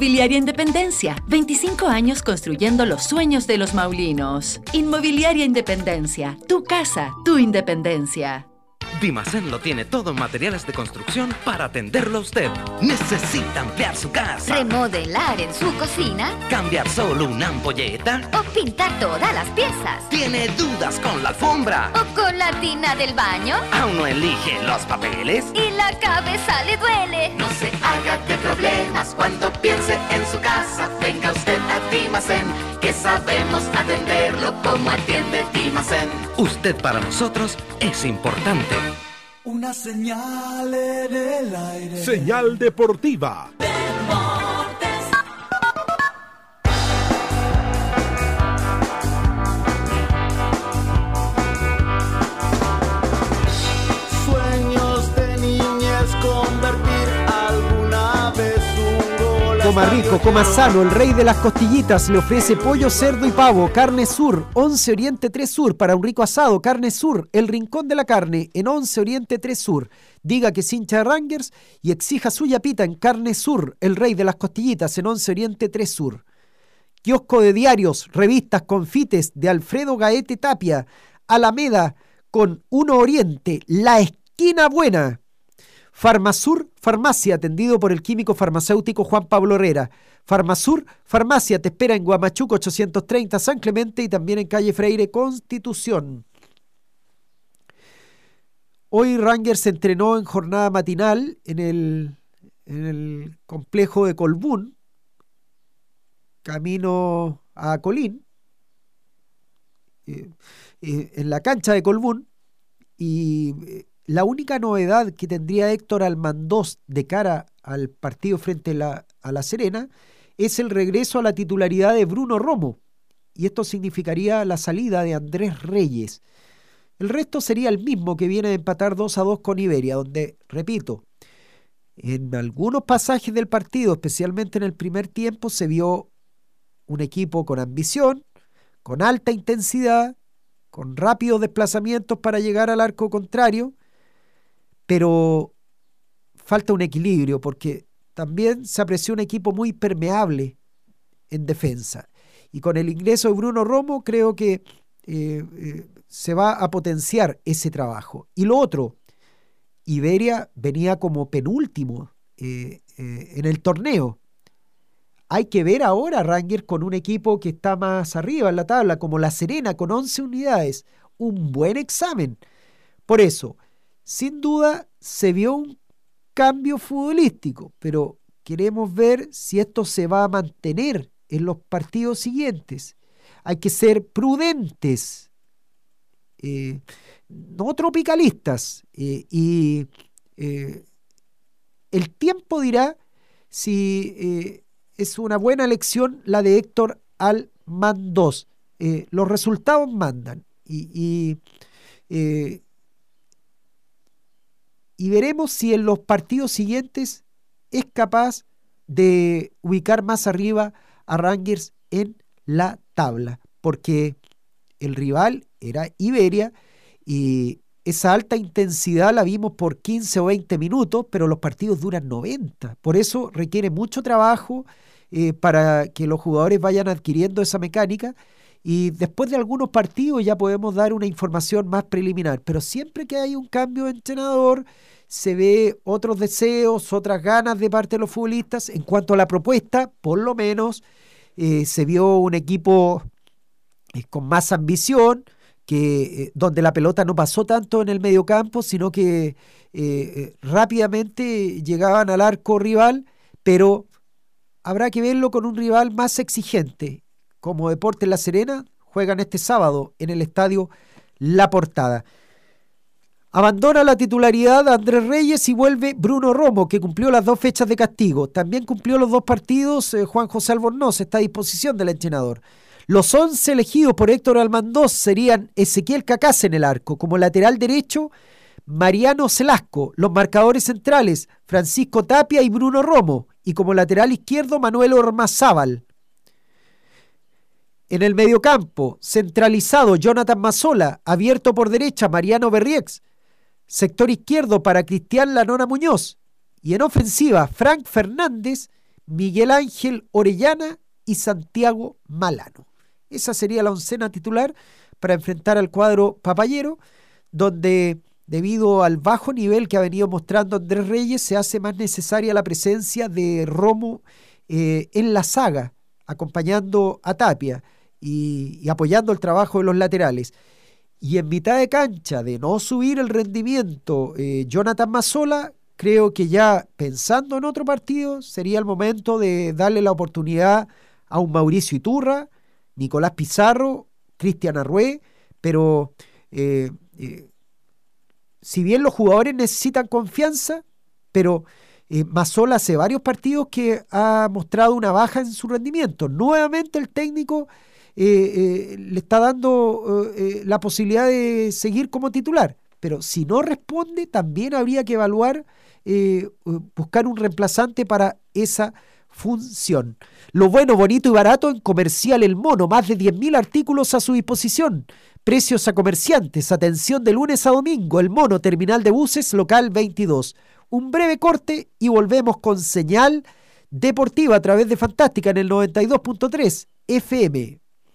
Independencia, 25 años construyendo los sueños de los maulinos. Inmobiliaria Independencia, tu casa, tu independencia. Dimacén lo tiene todo en materiales de construcción para atenderlo a usted. Necesita ampliar su casa. Remodelar en su cocina. Cambiar solo una ampolleta. O pintar todas las piezas. ¿Tiene dudas con la alfombra? ¿O con la tina del baño? ¿Aún no elige los papeles? Y la cabeza le duele. No se haga de problemas cuando piense en su casa. Venga usted a Dimacén, que sabemos atenderlo como atiende Dimacén. Usted para nosotros es importante. Una señal en el aire. Señal deportiva. Coma rico, coma sano, el rey de las costillitas le ofrece pollo, cerdo y pavo, carne sur, 11 Oriente 3 Sur, para un rico asado, carne sur, el rincón de la carne, en 11 Oriente 3 Sur. Diga que es de Rangers y exija su yapita en carne sur, el rey de las costillitas, en 11 Oriente 3 Sur. Kiosco de diarios, revistas, confites de Alfredo Gaete Tapia, Alameda con 1 Oriente, la esquina buena. Farmasur, farmacia, atendido por el químico farmacéutico Juan Pablo Herrera. Farmasur, farmacia, te espera en Guamachuco 830 San Clemente y también en calle Freire Constitución. Hoy Ranger se entrenó en jornada matinal en el, complejo de Colbún, camino a Colín, eh, eh, en la cancha de Colbún, y eh, la única novedad que tendría Héctor Almandós de cara al partido frente a la, a la Serena es el regreso a la titularidad de Bruno Romo, y esto significaría la salida de Andrés Reyes. El resto sería el mismo que viene de empatar 2 a 2 con Iberia, donde, repito, en algunos pasajes del partido, especialmente en el primer tiempo, se vio un equipo con ambición, con alta intensidad, con rápidos desplazamientos para llegar al arco contrario, pero falta un equilibrio porque también se apreció un equipo muy permeable en defensa. Y con el ingreso de Bruno Romo creo que eh, eh, se va a potenciar ese trabajo. Y lo otro, Iberia venía como penúltimo eh, en el torneo. Hay que ver ahora Rangers con un equipo que está más arriba en la tabla, como La Serena, con 11 unidades. Un buen examen. Por eso, sin duda, se vio un cambio futbolístico, pero queremos ver si esto se va a mantener en los partidos siguientes. Hay que ser prudentes, eh, no tropicalistas, eh, y eh, el tiempo dirá si es una buena elección la de Héctor Almandós. man dos. Eh, los resultados mandan. Y, y veremos si en los partidos siguientes es capaz de ubicar más arriba a Rangers en la tabla, porque el rival era Iberia y esa alta intensidad la vimos por 15 o 20 minutos, pero los partidos duran 90. Por eso requiere mucho trabajo eh, para que los jugadores vayan adquiriendo esa mecánica y después de algunos partidos ya podemos dar una información más preliminar. Pero siempre que hay un cambio de entrenador, se ve otros deseos, otras ganas de parte de los futbolistas. En cuanto a la propuesta, por lo menos eh, se vio un equipo eh, con más ambición, que, eh, donde la pelota no pasó tanto en el mediocampo, sino que rápidamente llegaban al arco rival, pero habrá que verlo con un rival más exigente. Como Deportes La Serena juegan este sábado en el estadio La Portada. Abandona la titularidad Andrés Reyes y vuelve Bruno Romo, que cumplió las dos fechas de castigo. También cumplió los dos partidos eh, Juan José Albornoz, está a disposición del entrenador. Los 11 elegidos por Héctor Almandós serían Ezequiel Cacaz en el arco, como lateral derecho Mariano Celasco, los marcadores centrales Francisco Tapia y Bruno Romo, y como lateral izquierdo Manuel Ormazábal. En el mediocampo, centralizado Jonathan Mazzola, abierto por derecha Mariano Berriex, sector izquierdo para Cristian Lanona Muñoz. Y en ofensiva Frank Fernández, Miguel Ángel Orellana y Santiago Malano. Esa sería la oncena titular para enfrentar al cuadro papayero, donde debido al bajo nivel que ha venido mostrando Andrés Reyes, se hace más necesaria la presencia de Romo eh, en la saga, acompañando a Tapia y, apoyando el trabajo de los laterales. Y en mitad de cancha, de no subir el rendimiento, eh, Jonathan Mazzola, creo que ya pensando en otro partido, sería el momento de darle la oportunidad a un Mauricio Iturra, Nicolás Pizarro, Cristian Arrué, pero eh, eh, si bien los jugadores necesitan confianza, pero eh, Mazzola hace varios partidos que ha mostrado una baja en su rendimiento. Nuevamente el técnico eh, eh, le está dando eh, la posibilidad de seguir como titular. Pero si no responde, también habría que evaluar, buscar un reemplazante para esa función. Lo bueno, bonito y barato en Comercial El Mono, más de 10.000 artículos a su disposición. Precios a comerciantes, atención de lunes a domingo, El Mono, terminal de buses, local 22. Un breve corte y volvemos con señal deportiva a través de Fantástica en el 92.3 FM.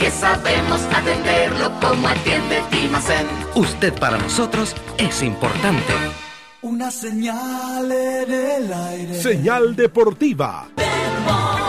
que sabemos atenderlo como atiende Dimacén. Usted para nosotros es importante. Una señal en el aire. Señal deportiva. I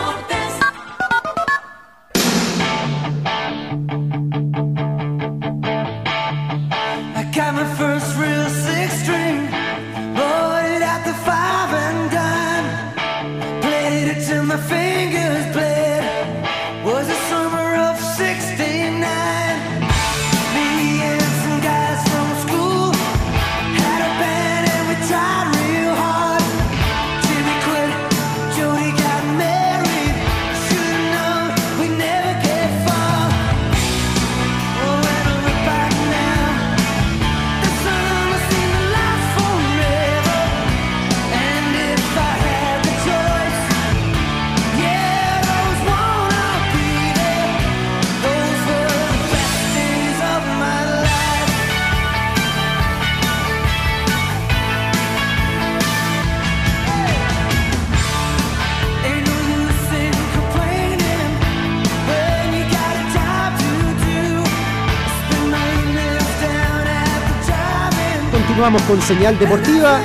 Continuamos con señal deportiva.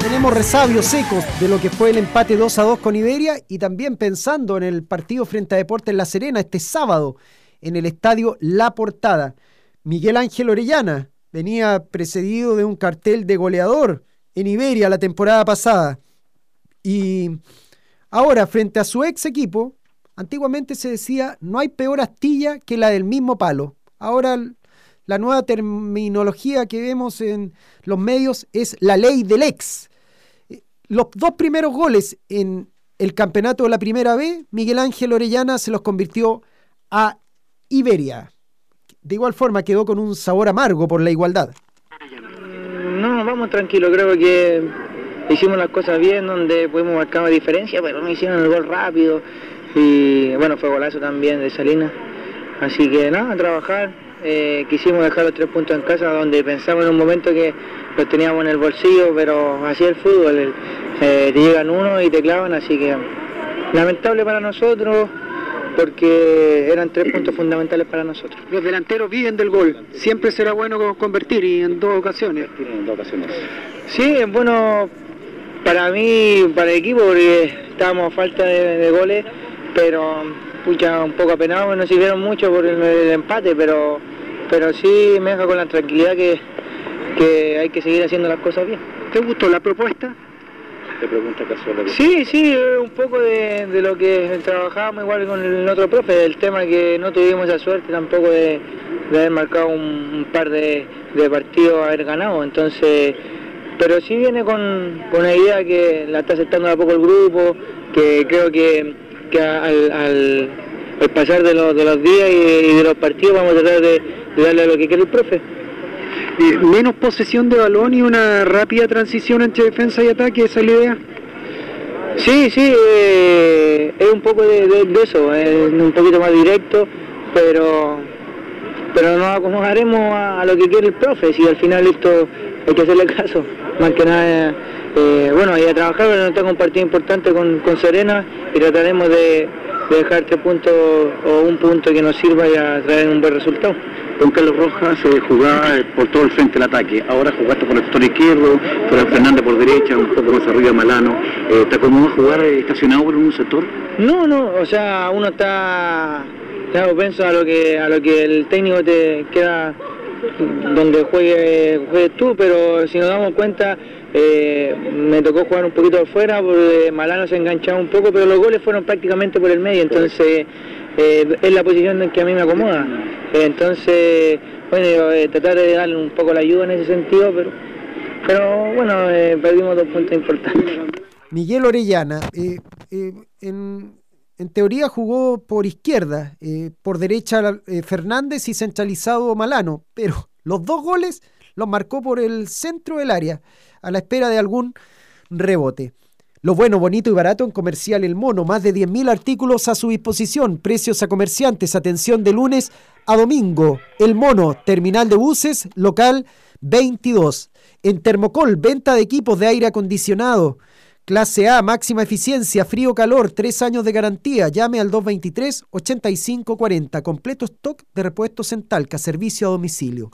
Tenemos resabios secos de lo que fue el empate 2 a 2 con Iberia y también pensando en el partido frente a Deportes La Serena este sábado en el estadio La Portada. Miguel Ángel Orellana venía precedido de un cartel de goleador en Iberia la temporada pasada. Y ahora, frente a su ex equipo, antiguamente se decía, no hay peor astilla que la del mismo palo. Ahora la nueva terminología que vemos en los medios es la ley del ex. Los dos primeros goles en el campeonato de la primera B, Miguel Ángel Orellana se los convirtió a Iberia. De igual forma quedó con un sabor amargo por la igualdad. No, vamos tranquilo, creo que hicimos las cosas bien, donde pudimos marcar una diferencia, pero no hicieron el gol rápido. Y bueno, fue golazo también de Salinas. Así que nada, a trabajar, eh, quisimos dejar los tres puntos en casa, donde pensamos en un momento que los teníamos en el bolsillo, pero así es el fútbol, el- eh, te llegan uno y te clavan, así que lamentable para nosotros, porque eran tres puntos fundamentales para nosotros. Los delanteros viven del gol. Siempre será bueno co- convertir y en dos ocasiones. En dos ocasiones. Sí, es bueno para mí, para el equipo, porque estábamos a falta de, de goles, pero pucha, un poco apenados, no sirvieron mucho por el, el empate, pero, pero sí me deja con la tranquilidad que, que hay que seguir haciendo las cosas bien. ¿Te gustó la propuesta? Te pregunta Sí, sí, un poco de, de lo que trabajábamos igual con el otro profe, el tema que no tuvimos esa suerte tampoco de, de haber marcado un, un par de, de partidos, haber ganado, entonces, pero sí viene con, con una idea que la está aceptando de a poco el grupo, que creo que, que al, al- al pasar de los, de los días y, y de los partidos vamos a tratar de, de darle a lo que quiere el profe. Eh, menos posesión de balón y una rápida transición entre defensa y ataque, esa es la idea. Sí, sí, eh, es un poco de, de- de eso, es un poquito más directo, pero pero nos acomodaremos a, a lo que quiere el profe, si al final esto hay que hacerle caso, más que nada, eh, bueno, ir a trabajar, pero no tengo un partido importante con, con Serena y trataremos de, de dejar tres puntos o un punto que nos sirva y a traer un buen resultado. Don Carlos Rojas eh, jugaba eh, por todo el frente del ataque. Ahora jugaste por el sector izquierdo, por el Fernández por derecha, un poco más arriba Malano. Eh, ¿Te acomodas jugar eh, estacionado por un sector? No, no, o sea, uno está, está propenso a lo que a lo que el técnico te queda donde juegue, juegues tú, pero si nos damos cuenta, eh, me tocó jugar un poquito afuera, porque Malano se enganchaba un poco, pero los goles fueron prácticamente por el medio, entonces eh, es la posición en que a mí me acomoda. Entonces, bueno, eh, tratar de darle un poco la ayuda en ese sentido, pero, pero bueno, perdimos dos puntos importantes. Miguel Orellana, en, en teoría jugó por izquierda, eh, por derecha eh, Fernández y centralizado Malano, pero los dos goles los marcó por el centro del área, a la espera de algún rebote. Lo bueno, bonito y barato en Comercial El Mono, más de 10.000 artículos a su disposición, precios a comerciantes, atención de lunes a domingo. El Mono, terminal de buses, local 22. En Termocol, venta de equipos de aire acondicionado. Clase A, máxima eficiencia, frío, calor, tres años de garantía. Llame al 223-8540. Completo stock de repuestos en Talca, servicio a domicilio.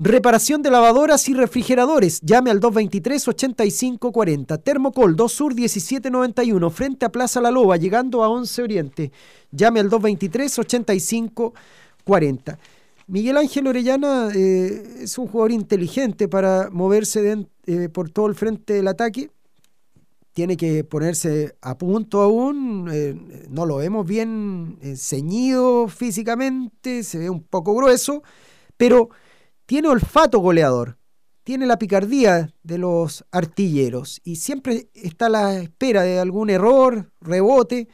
Reparación de lavadoras y refrigeradores. Llame al 223-8540. Termocol 2 Sur 1791, frente a Plaza La Loba, llegando a 11 Oriente. Llame al 223-8540. Miguel Ángel Orellana eh, es un jugador inteligente para moverse eh, por todo el frente del ataque. Tiene que ponerse a punto aún. eh, no lo vemos bien eh, ceñido físicamente, se ve un poco grueso, pero tiene olfato goleador, tiene la picardía de los artilleros y siempre está a la espera de algún error, rebote,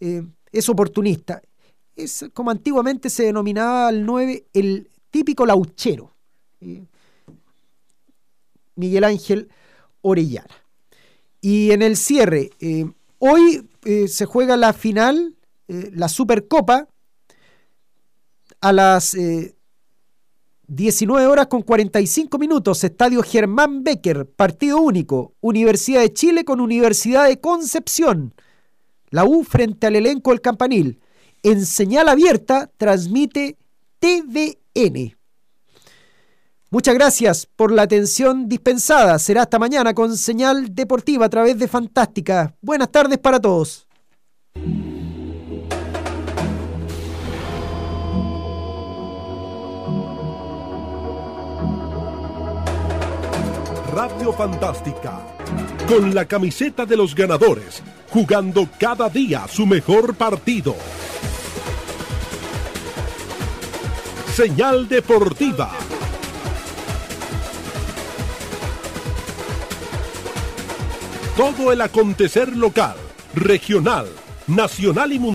eh, es oportunista. Es como antiguamente se denominaba al 9 el típico lauchero. Miguel Ángel Orellana. Y en el cierre, eh, hoy eh, se juega la final, eh, la Supercopa, a las eh, 19 horas con 45 minutos, Estadio Germán Becker, partido único, Universidad de Chile con Universidad de Concepción. La U frente al elenco del Campanil. En señal abierta transmite TVN. Muchas gracias por la atención dispensada. Será hasta mañana con señal deportiva a través de Fantástica. Buenas tardes para todos. Radio Fantástica, con la camiseta de los ganadores, jugando cada día su mejor partido. Señal deportiva. Todo el acontecer local, regional, nacional y mundial.